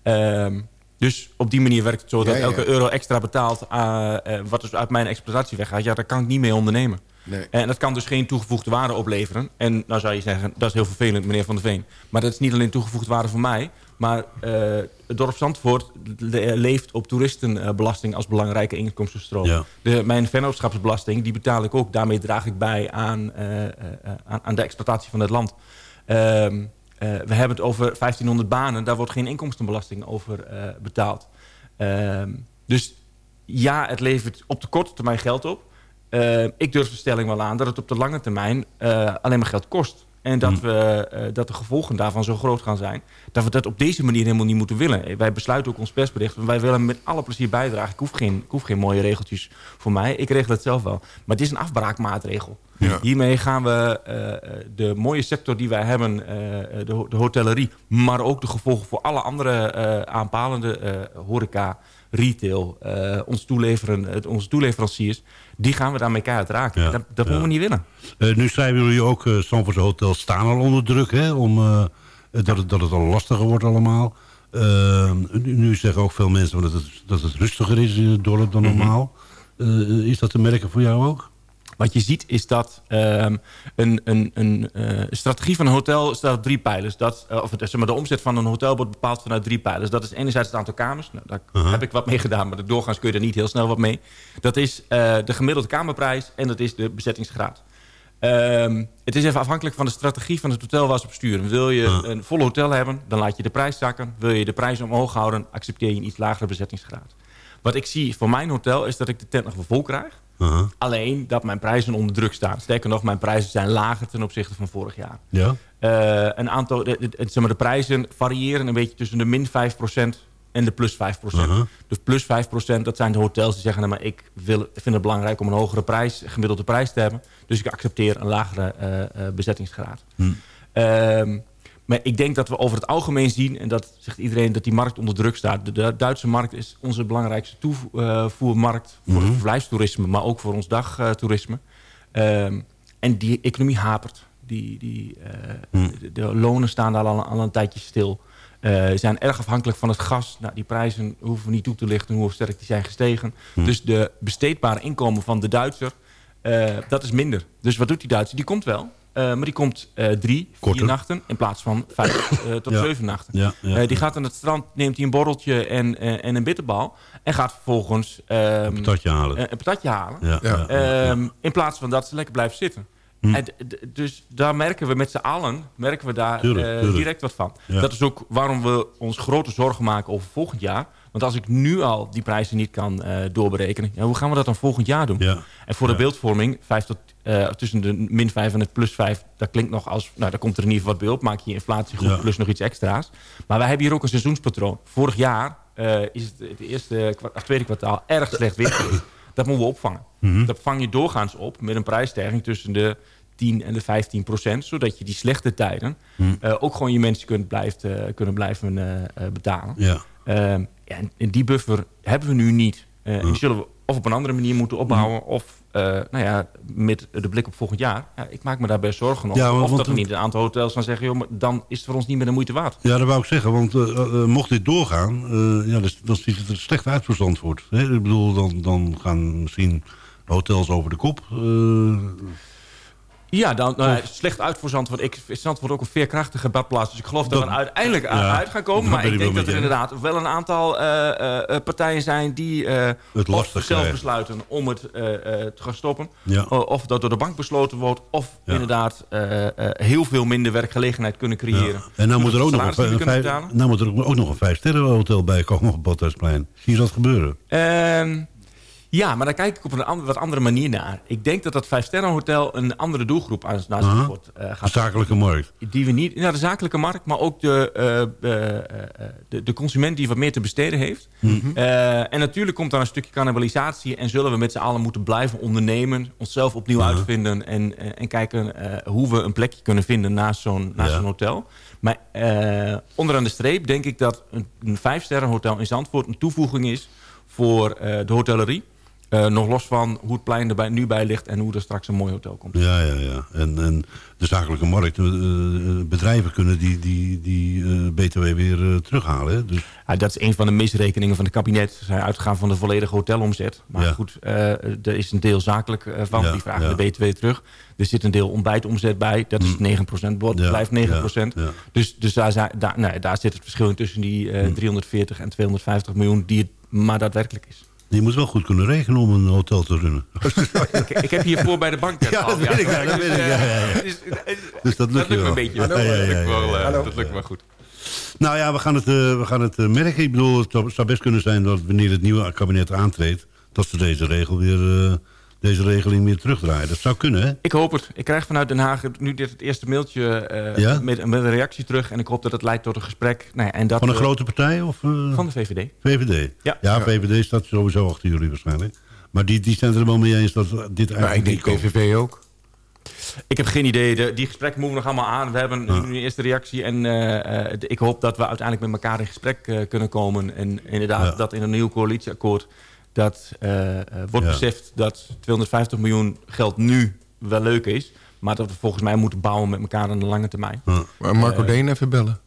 Ehm, dus op die manier werkt het zo dat
Ja, ja.
elke euro extra betaalt, eh, eh, wat dus uit mijn exploitatie weggaat, ja, daar kan ik niet mee ondernemen.
Nee.
En dat kan dus geen toegevoegde waarde opleveren. En nou zou je zeggen, dat is heel vervelend, meneer Van der Veen. Maar dat is niet alleen toegevoegde waarde voor mij. Maar eh, het dorp Zandvoort le- leeft op toeristenbelasting als belangrijke inkomstenstroom.
Ja.
De, mijn vennootschapsbelasting, die betaal ik ook. Daarmee draag ik bij aan, eh, eh, aan, aan de exploitatie van het land. Ehm, eh, we hebben het over 1500 banen. Daar wordt geen inkomstenbelasting over betaald. Ehm, dus ja, het levert op de korte termijn geld op. Eh, ik durf de stelling wel aan dat het op de lange termijn alleen maar geld kost. En dat, we, eh, dat de gevolgen daarvan zo groot gaan zijn. Dat we dat op deze manier helemaal niet moeten willen. Wij besluiten ook ons persbericht. Wij willen met alle plezier bijdragen. Ik hoef geen, ik hoef geen mooie regeltjes voor mij. Ik regel het zelf wel. Maar het is een afbraakmaatregel.
Ja.
Hiermee gaan we eh, de mooie sector die wij hebben, eh, de, de hotellerie... maar ook de gevolgen voor alle andere eh, aanpalende eh, horeca, retail... eh, ons toeleveren, onze toeleveranciers... die gaan we daarmee keihard raken.
Ja,
Dat, dat
ja.
moeten we niet willen.
Eh, nu schrijven jullie ook, uh, Zandvoortse hotels staan al onder druk, hè, om, eh, dat, het, dat het al lastiger wordt allemaal. Eh, nu, nu zeggen ook veel mensen dat het, dat het rustiger is in het dorp dan
Mhm.
normaal. Eh, is dat te merken voor jou ook?
Wat je ziet is dat ehm, een, een, een eh, strategie van een hotel staat op drie pijlers. Dat, eh, of het, zeg maar, de omzet van een hotel wordt bepaald vanuit drie pijlers. Dat is enerzijds het aantal kamers. Nou, daar
Uh-huh.
heb ik wat mee gedaan, maar doorgaans kun je er niet heel snel wat mee. Dat is eh, de gemiddelde kamerprijs en dat is de bezettingsgraad. Ehm, het is even afhankelijk van de strategie van het hotel waar ze op sturen. Wil je
Uh.
een vol hotel hebben, dan laat je de prijs zakken. Wil je de prijs omhoog houden, accepteer je een iets lagere bezettingsgraad. Wat ik zie voor mijn hotel is dat ik de tent nog wel vol krijg.
Uh-huh.
Alleen dat mijn prijzen onder druk staan. Sterker nog, mijn prijzen zijn lager ten opzichte van vorig jaar.
Ja?
Eh, een aantal, de, de- zeg maar, de prijzen variëren een beetje tussen de min 5% en de plus 5%.
Uh-huh.
Dus plus 5% dat zijn de hotels die zeggen... Nou, maar ik wil, vind het belangrijk om een hogere prijs, gemiddelde prijs te hebben. Dus ik accepteer een lagere eh, eh, bezettingsgraad.
Hm.
Maar ik denk dat we over het algemeen zien... en dat zegt iedereen dat die markt onder druk staat. De, Duitse markt is onze belangrijkste toevoermarkt... voor
Mhm.
het verblijfstoerisme, maar ook voor ons dagtoerisme. Ehm, en die economie hapert. Die, die, eh,
Hm.
de, de lonen staan daar al, al een tijdje stil. Eh zijn erg afhankelijk van het gas. Nou, die prijzen hoeven we niet toe te lichten hoe sterk die zijn gestegen.
Hm.
Dus de besteedbare inkomen van de Duitser, eh, dat is minder. Dus wat doet die Duitser? Die komt wel. Eh, maar die komt eh, drie,
Korter.
vier nachten in plaats van vijf eh, [COUGHS] tot
Ja.
zeven nachten.
Ja,
die gaat aan het strand, neemt hij een borreltje en, en een bitterbal. En gaat vervolgens ehm,
Een patatje halen.
een patatje halen. Ehm, in plaats van dat ze lekker blijven zitten.
Hm.
En dus daar merken we met z'n allen merken we daar
Tuurlijk,
eh,
tuurlijk.
direct wat van.
Ja.
Dat is ook waarom we ons grote zorgen maken over volgend jaar. Want als ik nu al die prijzen niet kan eh, doorberekenen... Ja, hoe gaan we dat dan volgend jaar doen?
Ja.
En voor de beeldvorming, vijf tot, eh, tussen de min 5 en het plus 5... dat klinkt nog als, nou daar komt er in ieder geval wat bij op... maak je inflatie goed plus nog iets extra's. Maar wij hebben hier ook een seizoenspatroon. Vorig jaar is het, het eerste, tweede kwartaal erg slecht weer. Dat moeten we opvangen.
Mhm.
Dat vang je doorgaans op met een prijsstijging tussen de 10 en de 15 procent. Zodat je die slechte tijden
Mhm.
eh, ook gewoon je mensen kunt blijft, eh, kunnen blijven eh, betalen.
Ja.
Ehm, en, die buffer hebben we nu niet. En die zullen we of op een andere manier moeten opbouwen... of eh, nou ja, met de blik op volgend jaar. Ja, ik maak me daar best zorgen om.
Ja,
of dat er niet een aantal hotels gaan zeggen... Joh, maar dan is het voor ons niet meer de moeite waard.
Ja, dat wou ik zeggen, want eh, eh, mocht dit doorgaan, ja, dan ziet het er slecht uit voor Zandvoort. Hè? Ik bedoel, dan, dan gaan misschien hotels over de kop.
Ja, dan, nou, slecht uit voor Zandvoort. Ik Zandvoort ook een veerkrachtige badplaats. Dus ik geloof dat,
Dat-
we er uiteindelijk
ja,
uit gaan komen. Maar ik denk dat er inderdaad wel een aantal eh, eh, eh, partijen zijn... die eh,
Het lastig
zelf
krijgen.
besluiten om het te gaan stoppen.
Ja.
Of dat door de bank besloten wordt. Of
Ja.
inderdaad heel veel minder werkgelegenheid kunnen creëren.
En nou moet er ook nog een, een vijf, nou moet er ook nog een vijf sterren hotel bij komen op Badhuisplein. Zie je dat gebeuren?
Ja, maar daar kijk ik op een wat andere manier naar. Ik denk dat dat Vijfsterrenhotel een andere doelgroep aan naar. Zandvoort eh,
De
gaat.
zakelijke markt.
Die we niet, ja, de zakelijke markt, maar ook de, eh, eh, eh, de, de consument die wat meer te besteden heeft.
Mhm.
En natuurlijk komt daar een stukje cannibalisatie en zullen we met z'n allen moeten blijven ondernemen, onszelf opnieuw uitvinden en, en kijken hoe we een plekje kunnen vinden naast zo'n naast
Ja.
zo'n hotel. Maar onderaan de streep denk ik dat een, een vijfsterrenhotel in Zandvoort een toevoeging is voor de hotellerie. Eh, nog los van hoe het plein er bij, nu bij ligt en hoe er straks een mooi hotel komt.
Ja, ja, ja. En, en de zakelijke markt, eh, bedrijven kunnen die, die, die eh, BTW weer terughalen. Hè? Dus,
Ja, dat is een van de misrekeningen van het kabinet. Ze zijn uitgegaan van de volledige hotelomzet. Maar
Ja.
goed, er is een deel zakelijk van.
Ja,
die vragen de BTW terug. Er zit een deel ontbijtomzet bij. Dat is 9%. Wordt,
Ja,
blijft 9%.
ja, ja.
Dus, dus daar, daar, nee, daar zit het verschil in tussen die
Hm.
eh, 340 en 250 miljoen... die het maar daadwerkelijk is.
Je moet wel goed kunnen rekenen om een hotel te runnen. [LAUGHS]
ik, ik heb hiervoor bij de bank... net
Ja, dat
gehad,
weet ik, ja, dat weet ik, ja, ja, ja.
Dus,
dat lukt
me
wel.
een beetje.
Hallo.
Dat lukt wel,
ja.
Dat lukt wel goed.
Nou ja, we gaan het, eh, we gaan het eh, merken. Ik bedoel, het zou- best kunnen zijn dat wanneer het nieuwe kabinet aantreedt... dat ze deze regel weer, deze regeling weer terugdraaien. Dat zou kunnen, hè?
Ik hoop het. Ik krijg vanuit Den Haag nu dit het eerste mailtje eh,
Ja?
met, met een reactie terug. En ik hoop dat het leidt tot een gesprek. Nou ja, en dat
Van een
we-
grote partij? Of, eh,
Van de VVD.
VVD?
Ja.
ja, VVD staat sowieso achter jullie waarschijnlijk. Maar die, die zijn het er wel mee eens dat dit eigenlijk
ik denk
komt.
PVV ook.
Ik heb geen idee. De, die gesprekken moeten we nog allemaal aan. We hebben nu een eerste reactie. En eh, eh, ik hoop dat we uiteindelijk met elkaar in gesprek eh, kunnen komen. En inderdaad,
Ja.
dat in een nieuw coalitieakkoord... dat eh, eh, wordt
Ja.
beseft dat 250 miljoen geld nu wel leuk is. Maar dat we volgens mij moeten bouwen met elkaar aan de lange termijn.
Maar Marco
Eh,
Deen even bellen.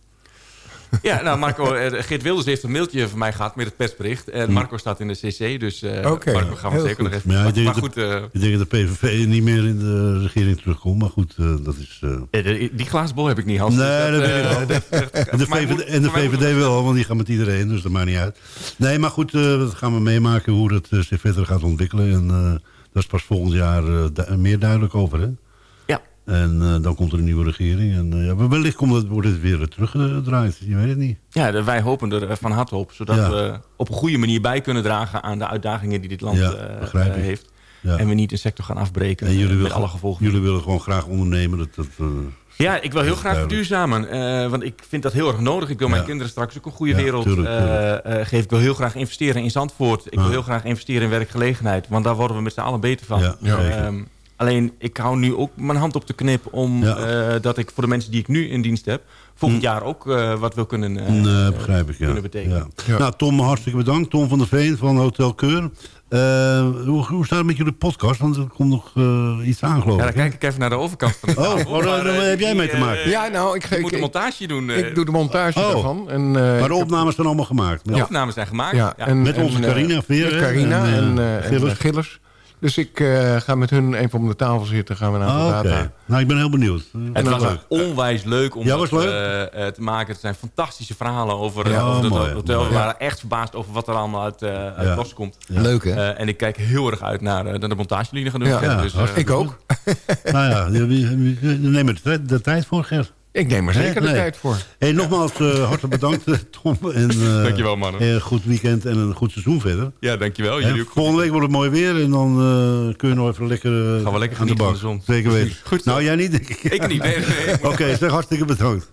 Ja, nou Marco, eh, Geert Wilders heeft een mailtje van mij gehad met het persbericht. En Marco staat in de CC, dus eh Marco gaan we zeker nog even...
Ja, ik denk,
maar
dat
goed,
de,
eh,
ik denk dat de PVV niet meer in de regering terugkomt. Maar goed, eh, dat is...
de- die glazen bol heb ik niet, Hans.
Nee,
Dus
dat weet ik wel.
dat-
En de VVD, en de VVD wel, want die gaan met iedereen, dus dat maakt niet uit. Nee, maar goed, eh, dat gaan we meemaken hoe dat zich verder gaat ontwikkelen. En eh dat is pas volgend jaar eh, meer duidelijk over, hè? En eh, dan komt er een nieuwe regering. En eh, ja, wellicht komt het, wordt het weer teruggedraaid. Je weet het niet.
Ja, wij hopen er eh, van harte op. Zodat
Ja.
we op een goede manier bij kunnen dragen aan de uitdagingen die dit land
Ja,
heeft. En we niet een sector gaan afbreken
En jullie
met
willen,
alle gevolgen.
jullie willen gewoon graag ondernemen. Dat, dat,
Ja, ik wil heel graag verduurzamen. want ik vind dat heel erg nodig. Ik wil mijn
Ja.
kinderen straks ook een goede
Ja,
wereld
tuurlijk,
geven. Ik wil heel graag investeren in Zandvoort. Ik wil heel graag investeren in werkgelegenheid. Want daar worden we met z'n allen beter van. Ehm, alleen, ik hou nu ook mijn hand op de knip... om
Ja.
eh, dat ik voor de mensen die ik nu in dienst heb... volgend jaar ook eh, wat wil kunnen, eh,
Nee, begrijp ik, ja.
kunnen betekenen.
Ja. Nou, Tom, hartstikke bedankt. Tom van der Veen van Hotel Keur. Hoe, hoe staat het met jullie podcast? Want er komt nog eh, iets aan, geloof
Ja,
ik.
dan kijk ik even naar de overkant van de [LAUGHS]
Oh,
tafel.
oh, daar- heb jij mee te maken.
Ja, nou, ik,
Je
ik,
moet de montage doen.
ik doe de montage
Oh.
daarvan. En, eh,
Maar de opnames zijn allemaal gemaakt.
De opnames zijn gemaakt.
Ja,
Ja.
en,
Met onze
en,
Carina Veer,
Carina
en,
en, en
Gillers.
Dus ik eh, ga met hun even om de tafel zitten. Gaan we aantal
Ah, Oké.
data.
Nou, ik ben heel benieuwd.
Het was
leuk.
onwijs leuk om
Ja,
dat
leuk?
eh, eh, te maken. Het zijn fantastische verhalen over,
Ja,
eh, over het
mooi,
hotel.
mooi.
We waren echt verbaasd over wat er allemaal uit, eh uit
Ja.
loskomt.
Ja.
Leuk, hè?
Eh, en ik kijk heel erg uit naar, eh, naar de montage die jullie gaan doen.
Ja.
Dus, eh,
ik ook.
Nou ja, [LAUGHS] neem er de, tijd- de tijd voor, Ger.
Ik neem er zeker de
Nee.
tijd voor.
Hey, nogmaals, eh, hartelijk bedankt, eh, [LAUGHS] Tom. En, eh,
Dankjewel, mannen.
Een goed weekend en een goed seizoen verder.
ja, dankjewel. Jullie ook.
Volgende week wordt het mooi weer en dan eh, kun je nog even lekker, eh,
Gaan we lekker
aan de bak.
van de zon.
Zeker weten.
Goed
nou, jij niet, denk ik.
Ik niet, nee, nee, nee. [LAUGHS]
Oké, zeg hartstikke bedankt.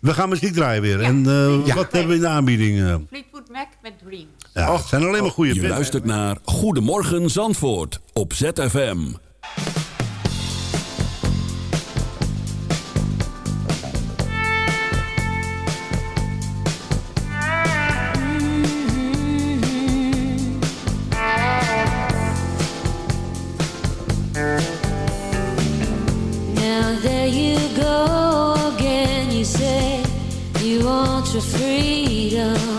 We gaan muziek draaien weer. En eh,
Ja.
wat hebben we in de aanbieding? eh?
Fleetwood Mac met Dreams.
Ja, het zijn alleen maar goede
Je luistert naar Goedemorgen Zandvoort op ZFM.
Now there you go again. You say you want your freedom.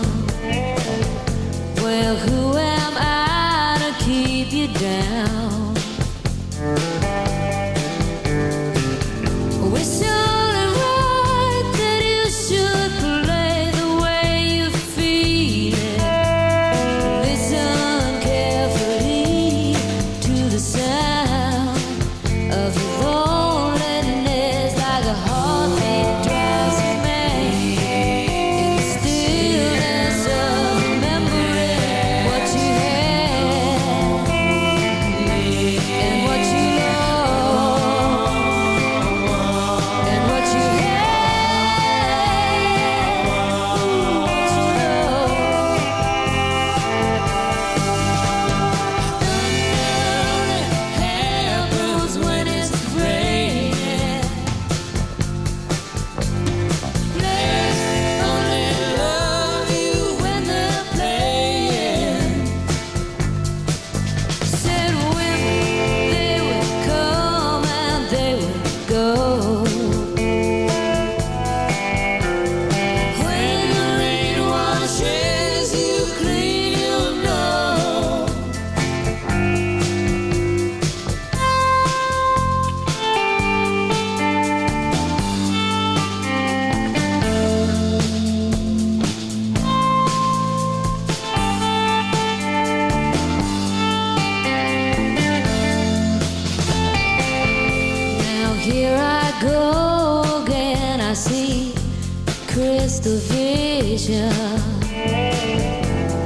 Vision.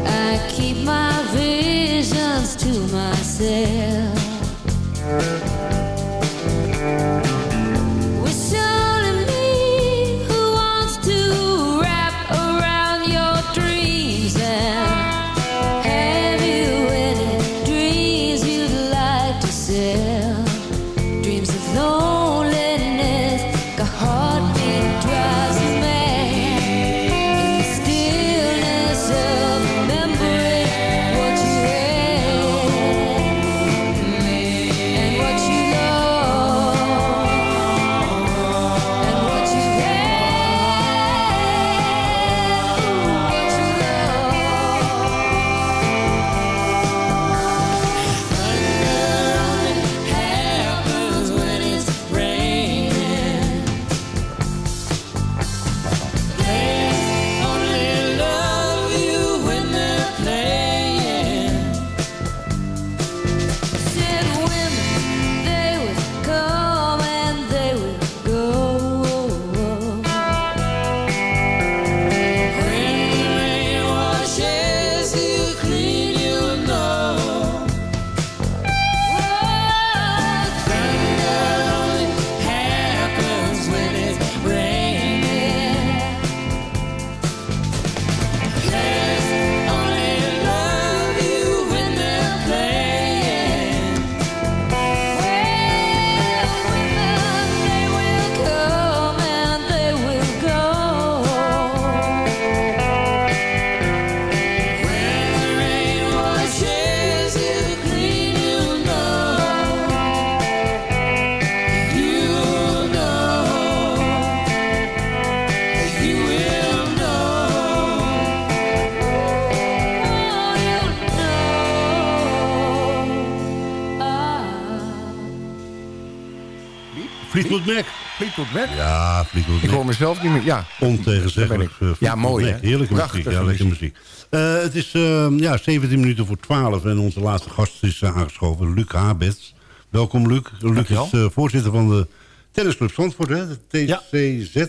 I keep my visions to myself.
Fleetwood Mac.
Fleetwood Mac?
Ja, Fleetwood Mac.
Ik hoor mezelf niet meer. Ja,
Ontegenzeggelijk.
Daar
eh,
Ja, mooi,
Mac. Heerlijke muziek. Ja, lekker muziek. Eh, het is eh, ja, 17 minuten voor 12 en onze laatste gast is eh, aangeschoven, Luc Habets. Welkom, Luc. Luc
Dankjewel.
is eh, voorzitter van de tennisclub Zandvoort, hè? de TCZ.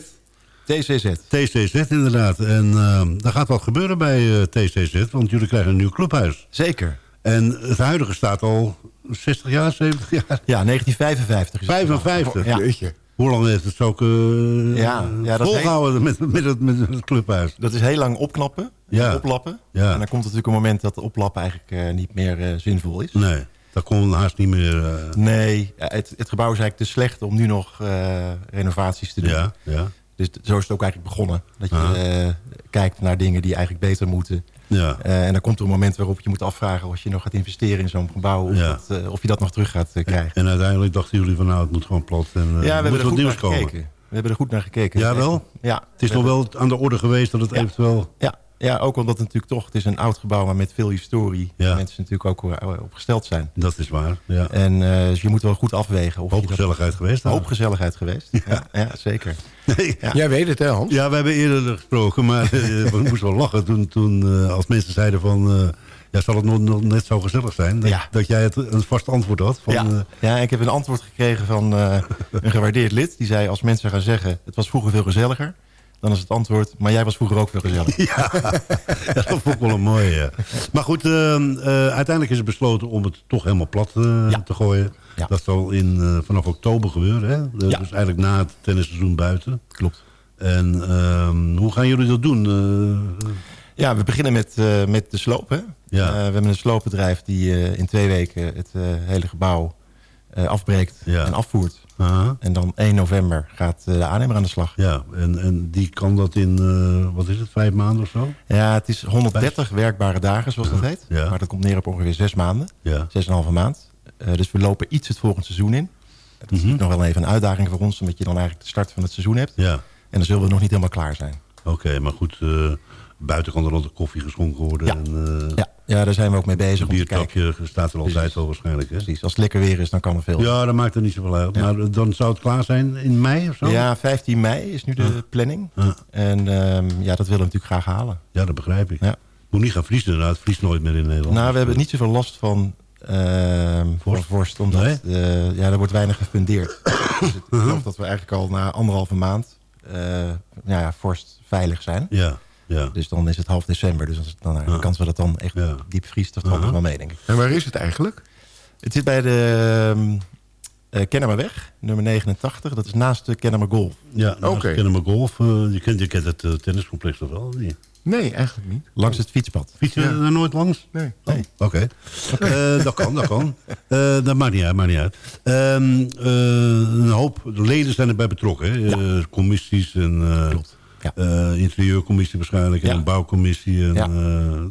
TCZ.
TCZ, inderdaad. En eh, er gaat wat gebeuren bij eh, TCZ, want jullie krijgen een nieuw clubhuis.
Zeker.
En het huidige staat al 60 jaar, 70 jaar?
Ja, 1955 is het
55?
Ja.
Jeetje. Hoe lang heeft het zo ook eh,
Ja, ja, dat
volgehouden met, met, het, met het clubhuis?
Dat is heel lang opknappen,
Ja.
oplappen.
Ja.
En dan komt natuurlijk een moment dat oplappen eigenlijk eh, niet meer eh, zinvol is.
Nee, dat kon haast niet meer... eh,
Nee, het, het gebouw is eigenlijk te slecht om nu nog eh, renovaties te doen.
Ja, ja.
Dus zo is het ook eigenlijk begonnen. Dat je
Ah.
eh, kijkt naar dingen die eigenlijk beter moeten.
Ja.
Eh, en dan komt er een moment waarop je moet afvragen... als je nog gaat investeren in zo'n gebouw... Of,
Ja.
dat, eh, of je dat nog terug gaat eh, krijgen.
En uiteindelijk dachten jullie van nou, het moet gewoon plat. En,
ja, we hebben er goed
nieuws
naar
komen.
gekeken. We hebben er goed naar gekeken.
Ja, wel?
Ja.
Het is nog wel aan de orde geweest dat het eventueel...
Ja, ja, ook omdat het natuurlijk toch... Het is een oud gebouw, maar met veel historie.
Ja.
Waar mensen natuurlijk ook eh, op gesteld zijn.
Dat is waar, ja.
En eh, dus je moet wel goed afwegen. Of
Hoop
je dat-
gezelligheid geweest daar.
Hoop gezelligheid geweest. Ja, ja, zeker. [LAUGHS]
Nee.
Ja.
Jij weet het, hè, Hans?
Ja, we hebben eerder gesproken, maar eh, [LAUGHS] we moesten wel lachen toen, toen eh, als mensen zeiden van... eh, ja, zal het nog, nog net zo gezellig zijn? Dat,
Ja.
dat jij het een vast antwoord had. Van,
ja.
eh,
ja, ik heb een antwoord gekregen van eh, een gewaardeerd lid. Die zei, als mensen gaan zeggen, het was vroeger veel gezelliger... dan is het antwoord, maar jij was vroeger ook veel gezelliger. [LAUGHS]
Ja, dat vond ik wel een mooie. Maar goed, eh, eh, uiteindelijk is het besloten om het toch helemaal plat eh,
Ja.
te gooien.
Ja.
Dat zal in, eh, vanaf oktober gebeuren. Hè?
Ja.
Dus eigenlijk na het tennisseizoen buiten.
Klopt.
En ehm, hoe gaan jullie dat doen?
Ja, we beginnen met, met de sloop. Hè?
Ja.
Eh, we hebben een sloopbedrijf die in twee weken het hele gebouw afbreekt en afvoert. En dan 1 november gaat eh, de aannemer aan de slag.
Ja, en, en die kan dat in, eh, wat is het, vijf maanden of zo?
Ja, het is 130 werkbare dagen, zoals dat heet.
Ja.
Maar dat komt neer op ongeveer zes maanden.
Ja.
Zes en een halve maand. Eh, dus we lopen iets het volgende seizoen in. Dat is
Mhm.
nog wel even een uitdaging voor ons, omdat je dan eigenlijk de start van het seizoen hebt.
Ja,
En dan zullen we nog niet helemaal klaar zijn.
oké, maar goed, buiten kan er altijd koffie geschonken worden.
Ja.
En, eh,
Ja, ja daar zijn we ook mee bezig
een biertapje staat er altijd wel waarschijnlijk. Hè?
Precies, als het lekker weer is, dan kan er veel.
Ja, dat maakt er niet zoveel uit.
Ja.
Maar eh, dan zou het klaar zijn in mei of zo?
Ja, 15 mei is nu de planning.
Ja.
En ehm, ja, dat willen we natuurlijk graag halen.
Ja, dat begrijp ik.
Ja.
Moet niet gaan vriezen inderdaad. Het vriest nooit meer in Nederland.
Nou, we hebben niet zoveel last van, ehm vorst, omdat
Nee?
eh, ja, er wordt weinig gefundeerd. [COUGHS] dus het- ik geloof dat we eigenlijk al na anderhalve maand nou ja, vorst veilig zijn.
Ja, ja.
Dus dan is het half december. Dus als het dan,
Ja.
kans dat het dan echt
Ja.
diep vriest, dat valt
Uh-huh.
nog wel mee, denk ik.
En waar is het eigenlijk?
Het zit bij de um, uh, Kennemerweg, nummer 89. Dat is naast de Kennemer Golf.
Ja, naast
Oké.
Kennemer Golf. eh, je, kent, je kent het eh, tenniscomplex toch wel? of niet?
Nee, eigenlijk niet.
Langs het fietspad.
Fiets je
Ja.
er nooit langs?
Nee.
Oh, Oké. Eh, dat kan, dat kan. Eh, dat maakt niet uit, maakt niet uit. Ehm, eh, een hoop leden zijn erbij betrokken. Hè? Eh, commissies en... eh,
Klopt. Ja.
eh, interieurcommissie waarschijnlijk en
Ja.
een bouwcommissie. En,
Ja.
eh,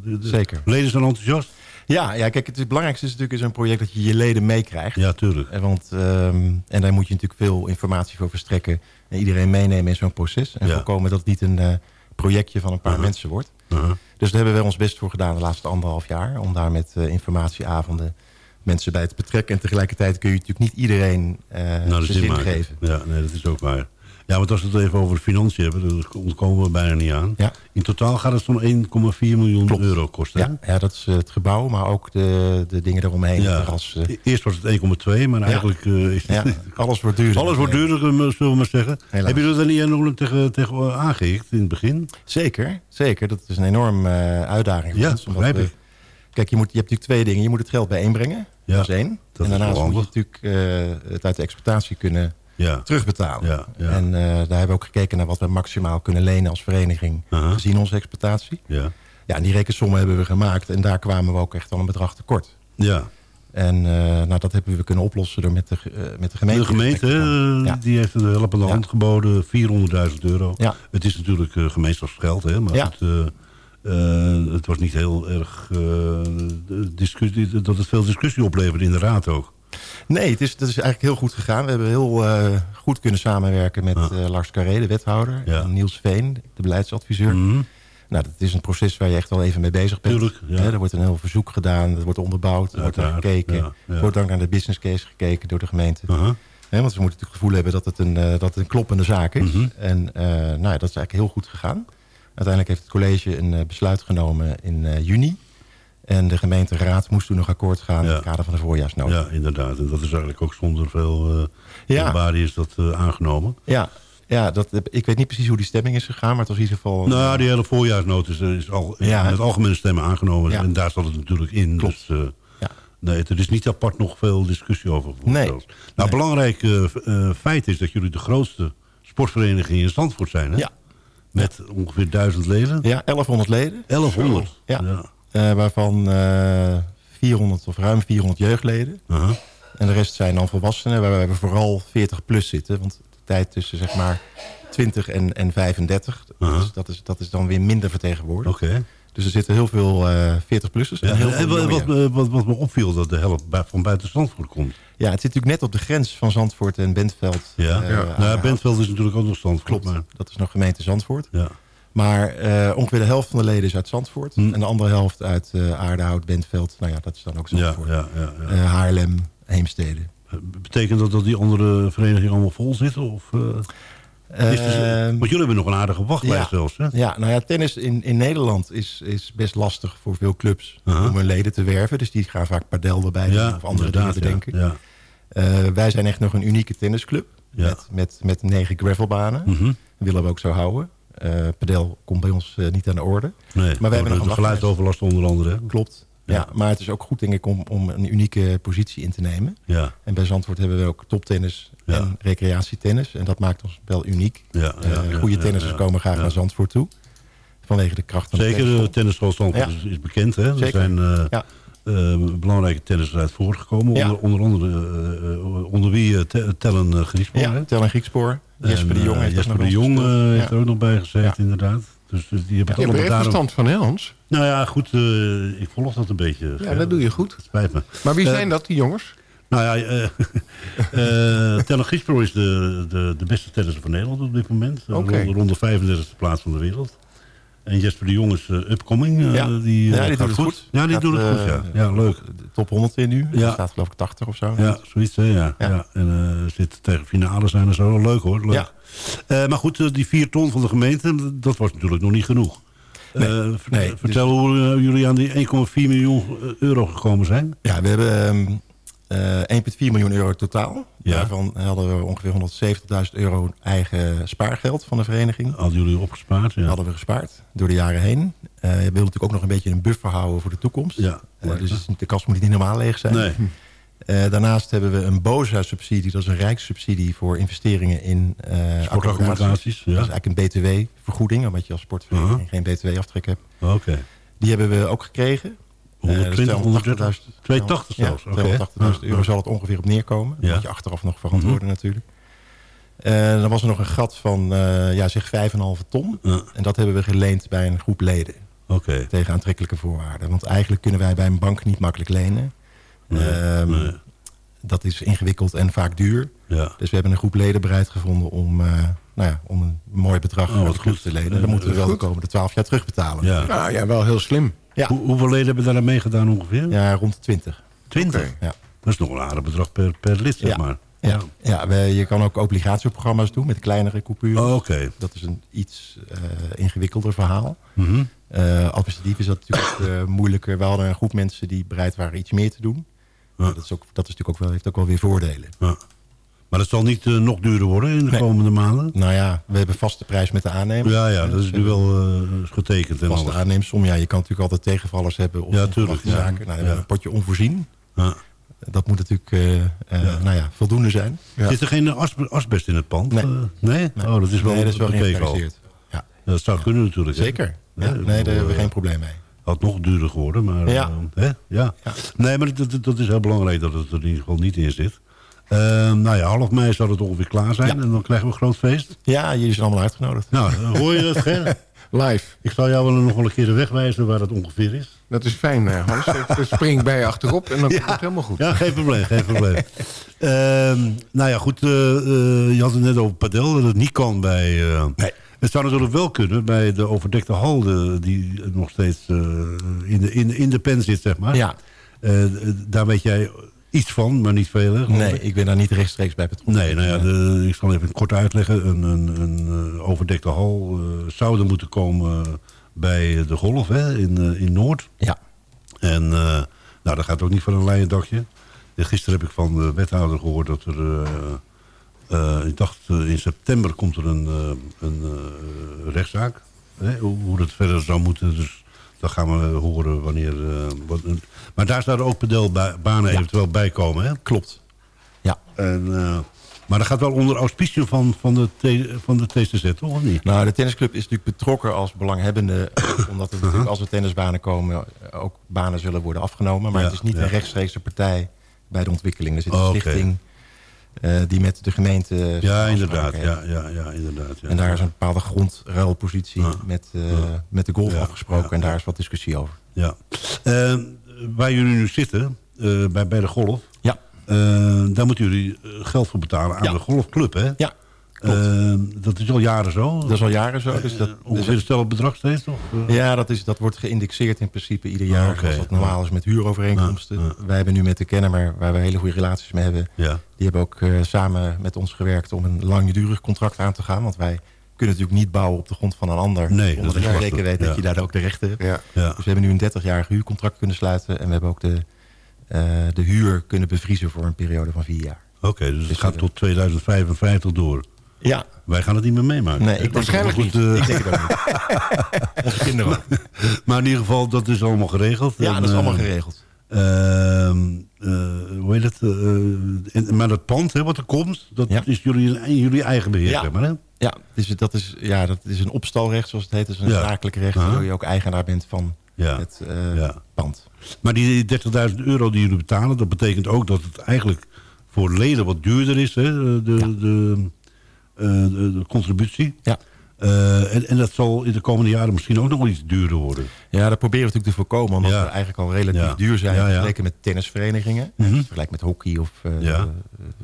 de- de-
Zeker.
Leden zijn enthousiast?
Ja, ja, kijk, het, belangrijkste is natuurlijk in zo'n project dat je je leden meekrijgt.
Ja, tuurlijk.
En, want, ehm, en daar moet je natuurlijk veel informatie voor verstrekken. En iedereen meenemen in zo'n proces. En
Ja.
voorkomen dat het niet een eh, projectje van een paar
Uh-huh.
mensen wordt.
Uh-huh.
Dus daar hebben we ons best voor gedaan de laatste anderhalf jaar. Om daar met eh, informatieavonden mensen bij te betrekken. En tegelijkertijd kun je natuurlijk niet iedereen eh
Nou,
zin geven.
Ja, nee, dat is ook waar. Ja, want als we het even over de financiën hebben, dan ontkomen we bijna niet aan.
Ja.
In totaal gaat het zo'n 1,4 miljoen
Klopt.
euro kosten.
Ja, ja, dat is eh, het gebouw, maar ook de, de dingen eromheen.
Ja.
Het eh,
Eerst was het 1,2, maar eigenlijk eh, is
ja, alles wordt duurder.
alles wordt duurder, zullen we maar zeggen.
Helaas.
Heb je er dan niet nog tegen, tegen aangehikt in het begin?
Zeker, zeker. Dat is een enorme uitdaging voor
Ja,
ons.
begrijp ik.
Kijk, je, moet, je hebt natuurlijk twee dingen. Je moet het geld bijeenbrengen,
Ja,
dat is één.
dat
en daarnaast moet je natuurlijk het uit de exploitatie kunnen
Ja.
terugbetalen.
Ja, ja.
En eh, daar hebben we ook gekeken naar wat we maximaal kunnen lenen als vereniging,
Aha.
gezien onze exploitatie.
Ja.
Ja, en die rekensommen hebben we gemaakt en daar kwamen we ook echt al een bedrag tekort.
ja.
En eh, nou, dat hebben we kunnen oplossen door met de, eh, met de gemeente...
De gemeente,
Ja.
die heeft een helpende
Ja.
hand geboden, 400.000 euro.
Ja.
Het is natuurlijk uh, gemeenschapsgeld, hè, maar eh, het was niet heel erg discussie, dat het veel discussie opleverde in de raad ook.
Nee, het is, het is eigenlijk heel goed gegaan. We hebben heel eh, goed kunnen samenwerken met eh, Lars Carré, de wethouder.
Ja.
En Niels Veen, de beleidsadviseur.
Mhm.
Nou, dat is een proces waar je echt wel even mee bezig bent.
Tuurlijk, ja.
Er wordt een heel verzoek gedaan, er wordt onderbouwd, er wordt naar gekeken.
ja.
Er wordt ook naar de business case gekeken door de gemeente. Want we moeten natuurlijk het gevoel hebben dat het een, eh, dat het een kloppende zaak is.
Mhm.
En nou, ja, dat is eigenlijk heel goed gegaan. Uiteindelijk heeft het college een besluit genomen in juni. En de gemeenteraad moest toen nog akkoord gaan in
Ja.
het kader van de voorjaarsnota.
Ja, inderdaad. En dat is eigenlijk ook zonder veel uh,
Ja.
is dat eh, aangenomen.
Ja, ja dat, ik weet niet precies hoe die stemming is gegaan, maar het was in ieder geval...
Nou, die hele voorjaarsnoot is, is al
Ja.
met algemene stemmen aangenomen.
Ja.
En daar zat het natuurlijk in.
Klopt.
Dus, eh,
Ja.
Nee, er is niet apart nog veel discussie over. gevoerd
Nee.
Nou, belangrijk eh, eh, feit is dat jullie de grootste sportvereniging in Zandvoort zijn. Hè?
Ja.
Met ongeveer duizend leden.
Ja, 1100 leden.
1100.
Ja. Eh, waarvan eh 400 of ruim 400 jeugdleden.
Aha.
En de rest zijn dan volwassenen, waar we vooral 40 plus zitten. Want de tijd tussen zeg maar 20 en, en 35, dat,
Aha.
is, dat, is, dat is dan weer minder vertegenwoordigd.
Oké.
Dus er zitten heel veel eh 40-plussers.
Ja,
en heel
en
veel
wat, wat, wat, wat me opviel, dat de helft van buiten Zandvoort komt.
Ja, het zit natuurlijk net op de grens van Zandvoort en Bentveld.
Ja,
eh,
ja. Nou. Bentveld is natuurlijk ook nog Zandvoort.
Klopt,
Maar,
dat is nog gemeente Zandvoort.
ja.
Maar eh, ongeveer de helft van de leden is uit Zandvoort.
Hm.
En de andere helft uit eh Aardehout, Bentveld. Nou ja, dat is dan ook Zandvoort.
ja, ja, ja.
Eh, Haarlem, Heemstede.
Betekent dat dat die andere verenigingen allemaal vol zitten? Of, dus- want jullie hebben nog een aardige wachtlijst
ja.
zelfs. Hè?
Ja, nou ja, tennis in, in Nederland is, is best lastig voor veel clubs om hun leden te werven. Dus die gaan vaak padel erbij doen of andere dingen bedenken. Wij zijn echt nog een unieke tennisclub met, met, met negen gravelbanen.
Mhm.
Dat willen we ook zo houden. Eh padel komt bij ons eh, niet aan de orde.
Nee,
Maar we hebben nog
de
een
geluidsoverlast onder andere.
Klopt. Ja.
Ja.
maar het is ook goed denk ik om, om een unieke positie in te nemen.
Ja,
En bij Zandvoort hebben we ook toptennis
Ja.
en recreatietennis. En dat maakt ons wel uniek.
ja, ja,
Eh, goede tennissers
ja.
komen graag naar Zandvoort toe. Vanwege de kracht van de
Zeker, de
tennisschool.
tennisschool Zandvoort is, is bekend. Hè? Er zijn
Ja.
Belangrijke tennissers uit voortgekomen.
Ja.
Onder, onder andere, eh, eh, onder wie eh, te- Tellen uh, Griespoor. hè?
Ja, Tel en Griekspoor. Jesper de Jong heeft
Jesper
nog
de Jong heeft
Ja.
er ook nog bij gezeten,
Ja.
inderdaad. Dus eh, die hebben
Je echt
daarom...
verstand van, hè Hans?
Nou ja, goed, ik volg dat een beetje.
Ja, dat doe je goed.
Het spijt me.
Maar wie zijn dat, die jongens?
Nou ja, [LAUGHS] Tellen Gispro is de, de, de beste tennisser van Nederland op dit moment. Rond de 35e plaats van de wereld. En Jesper de Jong is eh, upcoming. eh,
Ja.
die, eh,
Ja, die doet het goed.
Ja, die
Gaat,
doet het goed, ja. Ja, leuk.
Top 100 weer nu.
Ja.
Ja. staat geloof ik 80 of zo.
Ja, zoiets, hè, ja. ja. En zit tegen finale zijn en zo. Leuk hoor, leuk.
Ja.
Maar goed, die vier ton van de gemeente, dat was natuurlijk nog niet genoeg.
Nee. Nee, dus-
vertel hoe eh, jullie aan die 1,4 miljoen euro gekomen zijn.
Ja, we hebben ehm, eh 1,4 miljoen euro totaal.
Ja.
Daarvan hadden we ongeveer 170.000 euro eigen spaargeld van de vereniging.
Hadden jullie opgespaard? Ja.
hadden we gespaard door de jaren heen. Eh we wilden natuurlijk ook nog een beetje een buffer houden voor de toekomst.
Ja,
Eh, dus de kast moet niet helemaal leeg zijn.
Nee.
Eh, daarnaast hebben we een BOZA-subsidie. Dat is een rijkssubsidie voor investeringen in eh
Sportaccommodaties, ja.
Dat is eigenlijk een BTW-vergoeding, omdat je als sportvereniging geen BTW-aftrek hebt.
Oké.
Die hebben we ook gekregen. Eh, dat is
120, 130,
280.000
280 zelfs,
Ja,
oké.
280.000
Ja,
euro zal het ongeveer op neerkomen. Dat
Ja.
moet je achteraf nog verantwoorden natuurlijk. Eh, dan was er nog een gat van eh, ja, zeg 5,5 ton. En dat hebben we geleend bij een groep leden.
Oké.
Tegen aantrekkelijke voorwaarden. Want eigenlijk kunnen wij bij een bank niet makkelijk lenen.
Nee,
Ehm,
nee.
Dat is ingewikkeld en vaak duur.
Ja.
Dus we hebben een groep leden bereid gevonden om, eh, nou ja, om een mooi bedrag
Oh,
aan de te lenen. Dan moeten we wel de komende 12 jaar terugbetalen.
Ja.
Ja, wel heel slim.
Ja.
Hoe- hoeveel leden hebben daar aan meegedaan ongeveer?
Ja, rond de 20.
20?
Oké.
Ja.
Dat is nog een aardig bedrag per, per lid, zeg
Ja.
maar.
Ja, ja we- je kan ook obligatieprogramma's doen met kleinere coupures.
Oh, Oké.
Dat is een iets eh, ingewikkelder verhaal. Eh, administratief is dat natuurlijk eh, moeilijker. We hadden een groep mensen die bereid waren iets meer te doen.
Ja.
Dat, is ook, dat is natuurlijk ook wel, heeft ook wel weer voordelen.
Ja. Maar dat zal niet eh, nog duurder worden in de
Nee.
komende maanden?
Nou ja, we hebben vaste prijs met de aannemer.
Ja, ja, dat is nu
we
wel eh, getekend en
Vaste
alles.
aanneemsom. Ja, je kan natuurlijk altijd tegenvallers hebben of
Ja, tuurlijk, ja.
zaken. Nou,
Ja.
een potje onvoorzien.
Ja.
Dat moet natuurlijk eh, Nou ja, voldoende zijn.
Zit er geen asbe- asbest in het pand?
Nee.
Nee?
Nee.
Oh, dat is wel,
Nee, dat is wel geïnventariseerd. Ja.
Dat zou kunnen natuurlijk.
Zeker. Nee, daar hebben we geen probleem mee.
Had nog duurder geworden, maar...
Ja.
hè? Ja. Nee, maar dat- dat is heel belangrijk dat het er in ieder geval niet in zit. Eh, nou ja, half mei zal het ongeveer klaar zijn. En dan krijgen we een groot feest.
Ja, jullie zijn allemaal uitgenodigd.
Nou, dan hoor je het, Ger? [LAUGHS]
Live.
Ik zal jou wel nog wel een keer de weg wijzen waar het ongeveer is.
Dat is fijn, eh, Hans. [LAUGHS] Dan spring ik bij je achterop en dan komt het helemaal goed.
Ja, geen probleem, geen probleem. [LAUGHS] Ehm, nou ja, goed, eh, eh, je had het net over padel, dat het niet kan bij... eh, Het zou natuurlijk wel kunnen bij de overdekte hal de- die nog steeds eh, in, de, in, in de pen zit, zeg maar.
Ja.
Eh, daar weet jij iets van, maar niet veel. hè,
Nee,
ik?
ben daar niet rechtstreeks bij betrokken.
Nee, nou ja, de, ik zal even kort uitleggen. Een, een, een eh, overdekte hal eh, zou er moeten komen bij de golf hè, in, eh, in Noord.
Ja.
En uh, nou, dat gaat ook niet van een leien dakje. Gisteren heb ik van de wethouder gehoord dat er... Uh, uh, ik dacht uh, in september komt er een, een rechtszaak. Hè, hoe, hoe dat verder zou moeten. Dus dat gaan we horen wanneer... Wat, maar daar zouden ook pedelbanen ja. eventueel bij komen. Hè?
Klopt. Ja.
En, maar dat gaat wel onder auspiciën van, van, de, van de TCZ, toch? Of niet?
Nou, de tennisclub is natuurlijk betrokken als belanghebbende. [COUGHS] omdat er natuurlijk als er tennisbanen komen... ook banen zullen worden afgenomen. Maar
Ja,
het is niet
ja.
een rechtstreekse partij bij de ontwikkeling. Er zit een
Oh,
stichting eh, die met de gemeente...
Ja,
afspraken
inderdaad. Ja, ja, ja, inderdaad ja.
En daar is een bepaalde grondruilpositie
Ja.
met, eh, met de golf
Ja,
afgesproken.
ja,
en daar
ja.
is wat discussie over.
Ja. Eh, waar jullie nu zitten, eh, bij, bij de golf...
Ja.
eh, daar moeten jullie eh, geld voor betalen aan
Ja.
de golfclub, hè?
Ja,
Eh, dat is al jaren zo.
dat is al jaren zo. Dus dat,
Eh, ongeveer hetzelfde bedrag steeds, toch? Eh,
Ja, dat, is, dat wordt geïndexeerd in principe ieder jaar.
Ah, oké.
Zoals dat normaal is met huurovereenkomsten.
Ja,
Wij hebben nu met de Kennemer, waar we hele goede relaties mee hebben...
Ja.
die hebben ook eh, samen met ons gewerkt om een langdurig contract aan te gaan. Want wij kunnen natuurlijk niet bouwen op de grond van een ander.
Nee,
Omdat
dat is
zeker weet
ja.
dat je daar ook de rechten hebt.
Ja.
Ja.
Dus we hebben nu een 30-jarig huurcontract kunnen sluiten. En we hebben ook de, eh, de huur kunnen bevriezen voor een periode van vier jaar.
Oké, dus het
Dus
gaat
we-
tot 2055 door.
Ja,
Wij gaan het niet meer meemaken.
nee, ik
Waarschijnlijk
niet.
Ik denk het ook niet. [LAUGHS] Onze kinderen ook. [LAUGHS]
Maar in ieder geval, dat is allemaal geregeld.
Ja,
En,
dat is allemaal
eh,
geregeld.
Ehm, eh, hoe heet het? eh, en- maar dat pand hè, wat er komt, dat
Ja.
is jullie, jullie eigen beheer,
Ja.
zeg maar. Hè?
Ja, dus dat is, ja, dat is een opstalrecht, zoals het heet. Dat is een
Ja.
zakelijk recht, waardoor je ook eigenaar bent van
Ja.
het eh,
Ja.
pand.
Maar die 30.000 euro die jullie betalen, dat betekent ook dat het eigenlijk voor leden wat duurder is, hè? De, de, eh, de, de contributie.
Ja.
Eh, en, en dat zal in de komende jaren misschien ook nog wel iets duurder worden.
Ja, dat proberen we natuurlijk te voorkomen, omdat
Ja.
we eigenlijk al relatief
Ja.
duur zijn vergeleken met tennisverenigingen. Als je vergelijkt met hockey of eh,
Ja.
eh,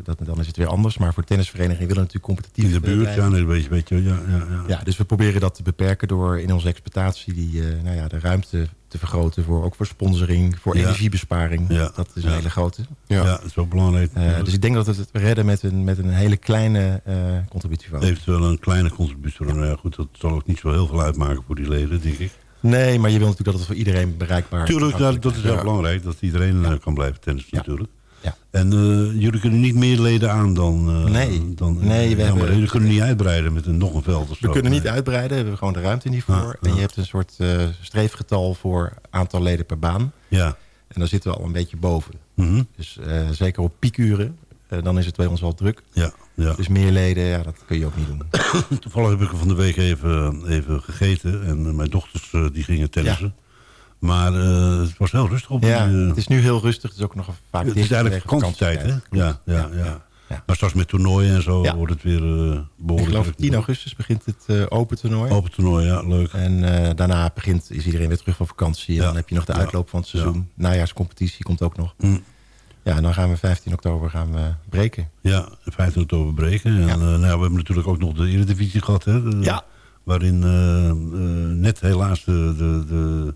dat, dan is het weer anders. Maar voor tennisverenigingen willen we natuurlijk competitief
In de
eh,
buurt, ja, nee, weet je, weet je, ja, ja, ja.
Ja, dus we proberen dat te beperken door in onze exploitatie die, eh, nou ja, de ruimte te vergroten. Voor, ook voor sponsoring, voor
Ja.
energiebesparing.
Ja.
Dat is een
Ja.
hele grote.
Ja. dat is wel belangrijk.
Eh, dus ik denk dat we het redden met een, met een hele kleine eh contributie van.
Eventueel een kleine contributie. Maar ja, goed, dat zal ook niet zo heel veel uitmaken voor die leden, denk ik.
Nee, maar je wil natuurlijk dat het voor iedereen bereikbaar
Tuurlijk, dat, dat is heel belangrijk. Dat iedereen eh, kan blijven tennissen
Ja.
natuurlijk.
Ja.
En eh, jullie kunnen niet meer leden aan dan... eh,
Nee.
dan
Nee, we
ja, maar
hebben-
Jullie kunnen niet uitbreiden met een, nog een veld of zo.
We kunnen niet
Nee.
uitbreiden, we hebben gewoon de ruimte niet voor.
Ah,
En
ah.
je hebt een soort eh, streefgetal voor aantal leden per baan.
Ja,
En daar zitten we al een beetje boven.
Mhm.
Dus eh, zeker op piekuren, eh, dan is het bij ons wel druk.
Ja, ja.
Dus meer leden, ja, dat kun je ook niet doen. [COUGHS]
Toevallig heb ik er van de week even, even gegeten. En eh, mijn dochters eh, die gingen tennissen. Maar eh, het was heel rustig op
Ja,
die, eh,
het is nu heel rustig. Het is ook nog vaak
Het is eigenlijk vakantietijd, hè? Ja, ja, ja. Maar straks met toernooien en zo wordt het weer
Ik
behoorlijk.
geloof
druk.
10 augustus begint het open toernooi.
Open toernooi, ja, leuk.
En daarna begint, is iedereen weer terug van vakantie. En dan heb je nog de uitloop van het seizoen. Najaarscompetitie komt ook nog.
Hm.
Ja, en dan gaan we 15 oktober gaan we breken.
Ja, 15 oktober breken. En nou, we hebben natuurlijk ook nog de Eredivisie gehad. Hè? De-
Ja.
Waarin net helaas de, de, de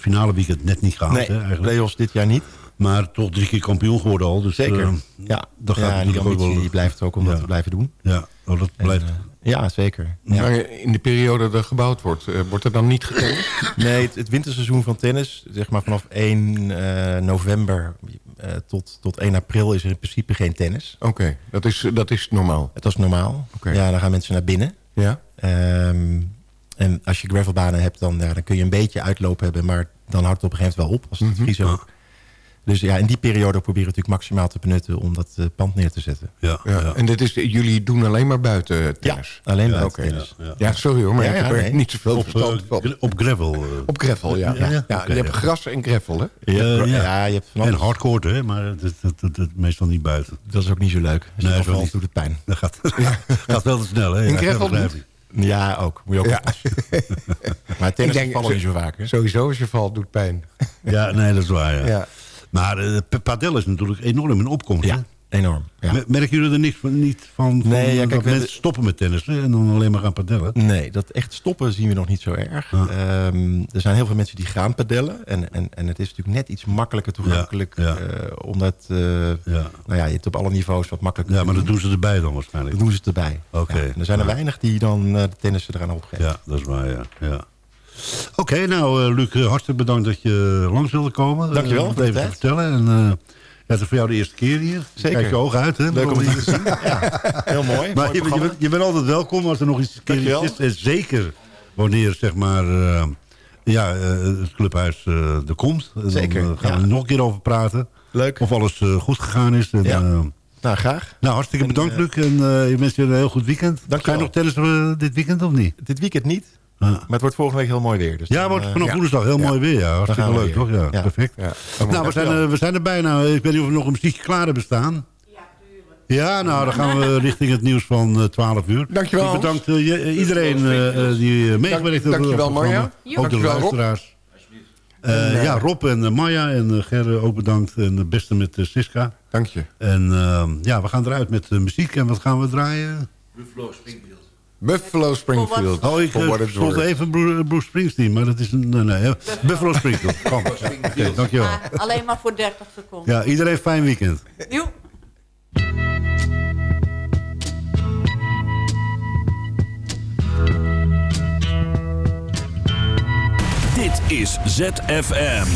finale weekend net niet gehaald.
Nee,
hè, eigenlijk.
play-offs dit jaar niet.
Maar toch drie keer kampioen geworden al. Dus,
Zeker.
eh,
ja,
dat gaat
ja die ambitie
wel-
die blijft ook om dat te blijven doen.
Ja, oh, dat
En,
blijft...
eh, ja, zeker. Ja.
Maar in de periode dat er gebouwd wordt, eh, wordt er dan niet getennist? [LAUGHS]
Nee, het, het winterseizoen van tennis, zeg maar vanaf 1 eh, november eh, tot, tot 1 april is er in principe geen tennis.
Oké, dat, is, dat is normaal.
Het was normaal.
Oké.
Ja, dan gaan mensen naar binnen.
Ja?
Ehm, en als je gravelbanen hebt, dan, ja, dan kun je een beetje uitloop hebben, maar dan houdt het op een gegeven moment wel op, als het
Mhm.
vries ook. Dus ja, in die periode proberen we natuurlijk maximaal te benutten om dat eh, pand neer te zetten.
Ja,
Ja.
ja.
En dit is, jullie doen alleen maar buiten tennis?
Ja, alleen
Ja,
buiten tennis.
Ja, ja.
Ja, sorry hoor, maar
Ja,
ik heb er niet zoveel
Op,
verstand
eh,
van.
op gravel. eh.
Op gravel, ja.
Ja,
ja,
ja, oké,
je hebt gras en gravel, hè?
Ja.
ja. je hebt van
En hardcore, hè? maar het, het- het- meestal niet buiten.
Dat is ook niet zo leuk. Als je
Nee, niet.
doet het pijn.
Dat gaat, [LAUGHS] gaat wel te snel, hè?
In
Ja,
gravel
dat
niet?
Ja, ook. Moet je ook
Ja. [LAUGHS]
Maar tennis
Ik denk,
vallen
zo-
niet zo vaak. Hè?
Sowieso als je valt, doet pijn.
Ja, nee, dat is waar, ja.
Ja.
Maar p- padel is natuurlijk enorm in opkomst. hè?
Ja, enorm. Ja.
Me- Merken jullie er niks van, niet van, van
Nee, ja, kijk,
mensen stoppen met tennissen en dan alleen maar gaan padellen?
Nee, dat echt stoppen zien we nog niet zo erg.
Ja.
Ehm, er zijn heel veel mensen die gaan padellen. En, en, en het is natuurlijk net iets makkelijker toegankelijk.
Ja,
eh, omdat, eh, nou ja, je hebt op alle niveaus wat makkelijker
ja, maar dat doen ze erbij dan waarschijnlijk.
Dat doen ze erbij.
Oké.
Er zijn er weinig die dan eh, de tennissen eraan opgeven.
Ja, dat is waar, ja. ja. Oké, nou uh, Luc, uh, hartstikke bedankt dat je langs wilde komen.
Dankjewel
Uh, het
de
even te vertellen. En, het is voor jou de eerste keer hier.
Zeker.
Kijk je ogen uit, hè?
Leuk om hier te zien. Ja, [LAUGHS] heel mooi.
Maar
mooi
je, je, bent, je bent altijd welkom als er nog iets is. En zeker wanneer zeg maar, uh, ja, uh, het clubhuis uh, er komt.
Zeker,
Dan gaan we er nog een keer over praten.
Leuk.
Of alles goed gegaan is. En,
Ja. Nou, graag.
nou, hartstikke bedankt
eh,
Luc. En uh, je wens je een heel goed weekend. Ga
Dankjewel.
je nog tennissen dit weekend of niet?
Dit weekend niet.
Ja.
Maar het wordt volgende week heel mooi weer. Dus
Ja,
dan,
wordt
eh,
vanaf woensdag heel
Ja.
mooi weer. Ja, hartstikke
we
leuk,
weer.
toch? Ja,
Ja.
perfect.
Ja.
Nou, we zijn, er, we zijn er bijna. Ik weet niet of we nog een muziekje klaar hebben staan. Ja, nou, dan gaan we richting het nieuws van eh, 12 uur.
Dankjewel,
Ik bedankt eh, je- eh, iedereen eh, eh, die eh, meegewerkt heeft.
Dank- dankjewel. Marja.
Ook de
Dankjewel, Rob.
luisteraars. Eh, ja, Rob en eh, Maya en uh, Ger ook bedankt. En de beste met uh, Siska.
Dank je.
En uh, ja, we gaan eruit met uh, muziek. En wat gaan we draaien?
Buffalo Springfield.
Oh, ik
For
uh,
what it's
stond even Bru- Bruce Springsteen, maar dat is een... Nee, nee, hè. [LAUGHS] Buffalo Springfield. Kom. Oké, dankjewel.
Maar alleen maar voor 30 seconden.
Ja, iedereen fijn weekend.
Joep.
Dit is ZFM.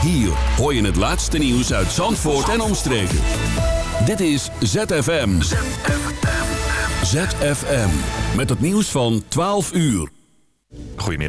Hier hoor je het laatste nieuws uit Zandvoort en omstreken. Dit is ZFM. ZFM. Met het nieuws van 12 uur.
Goedemiddag.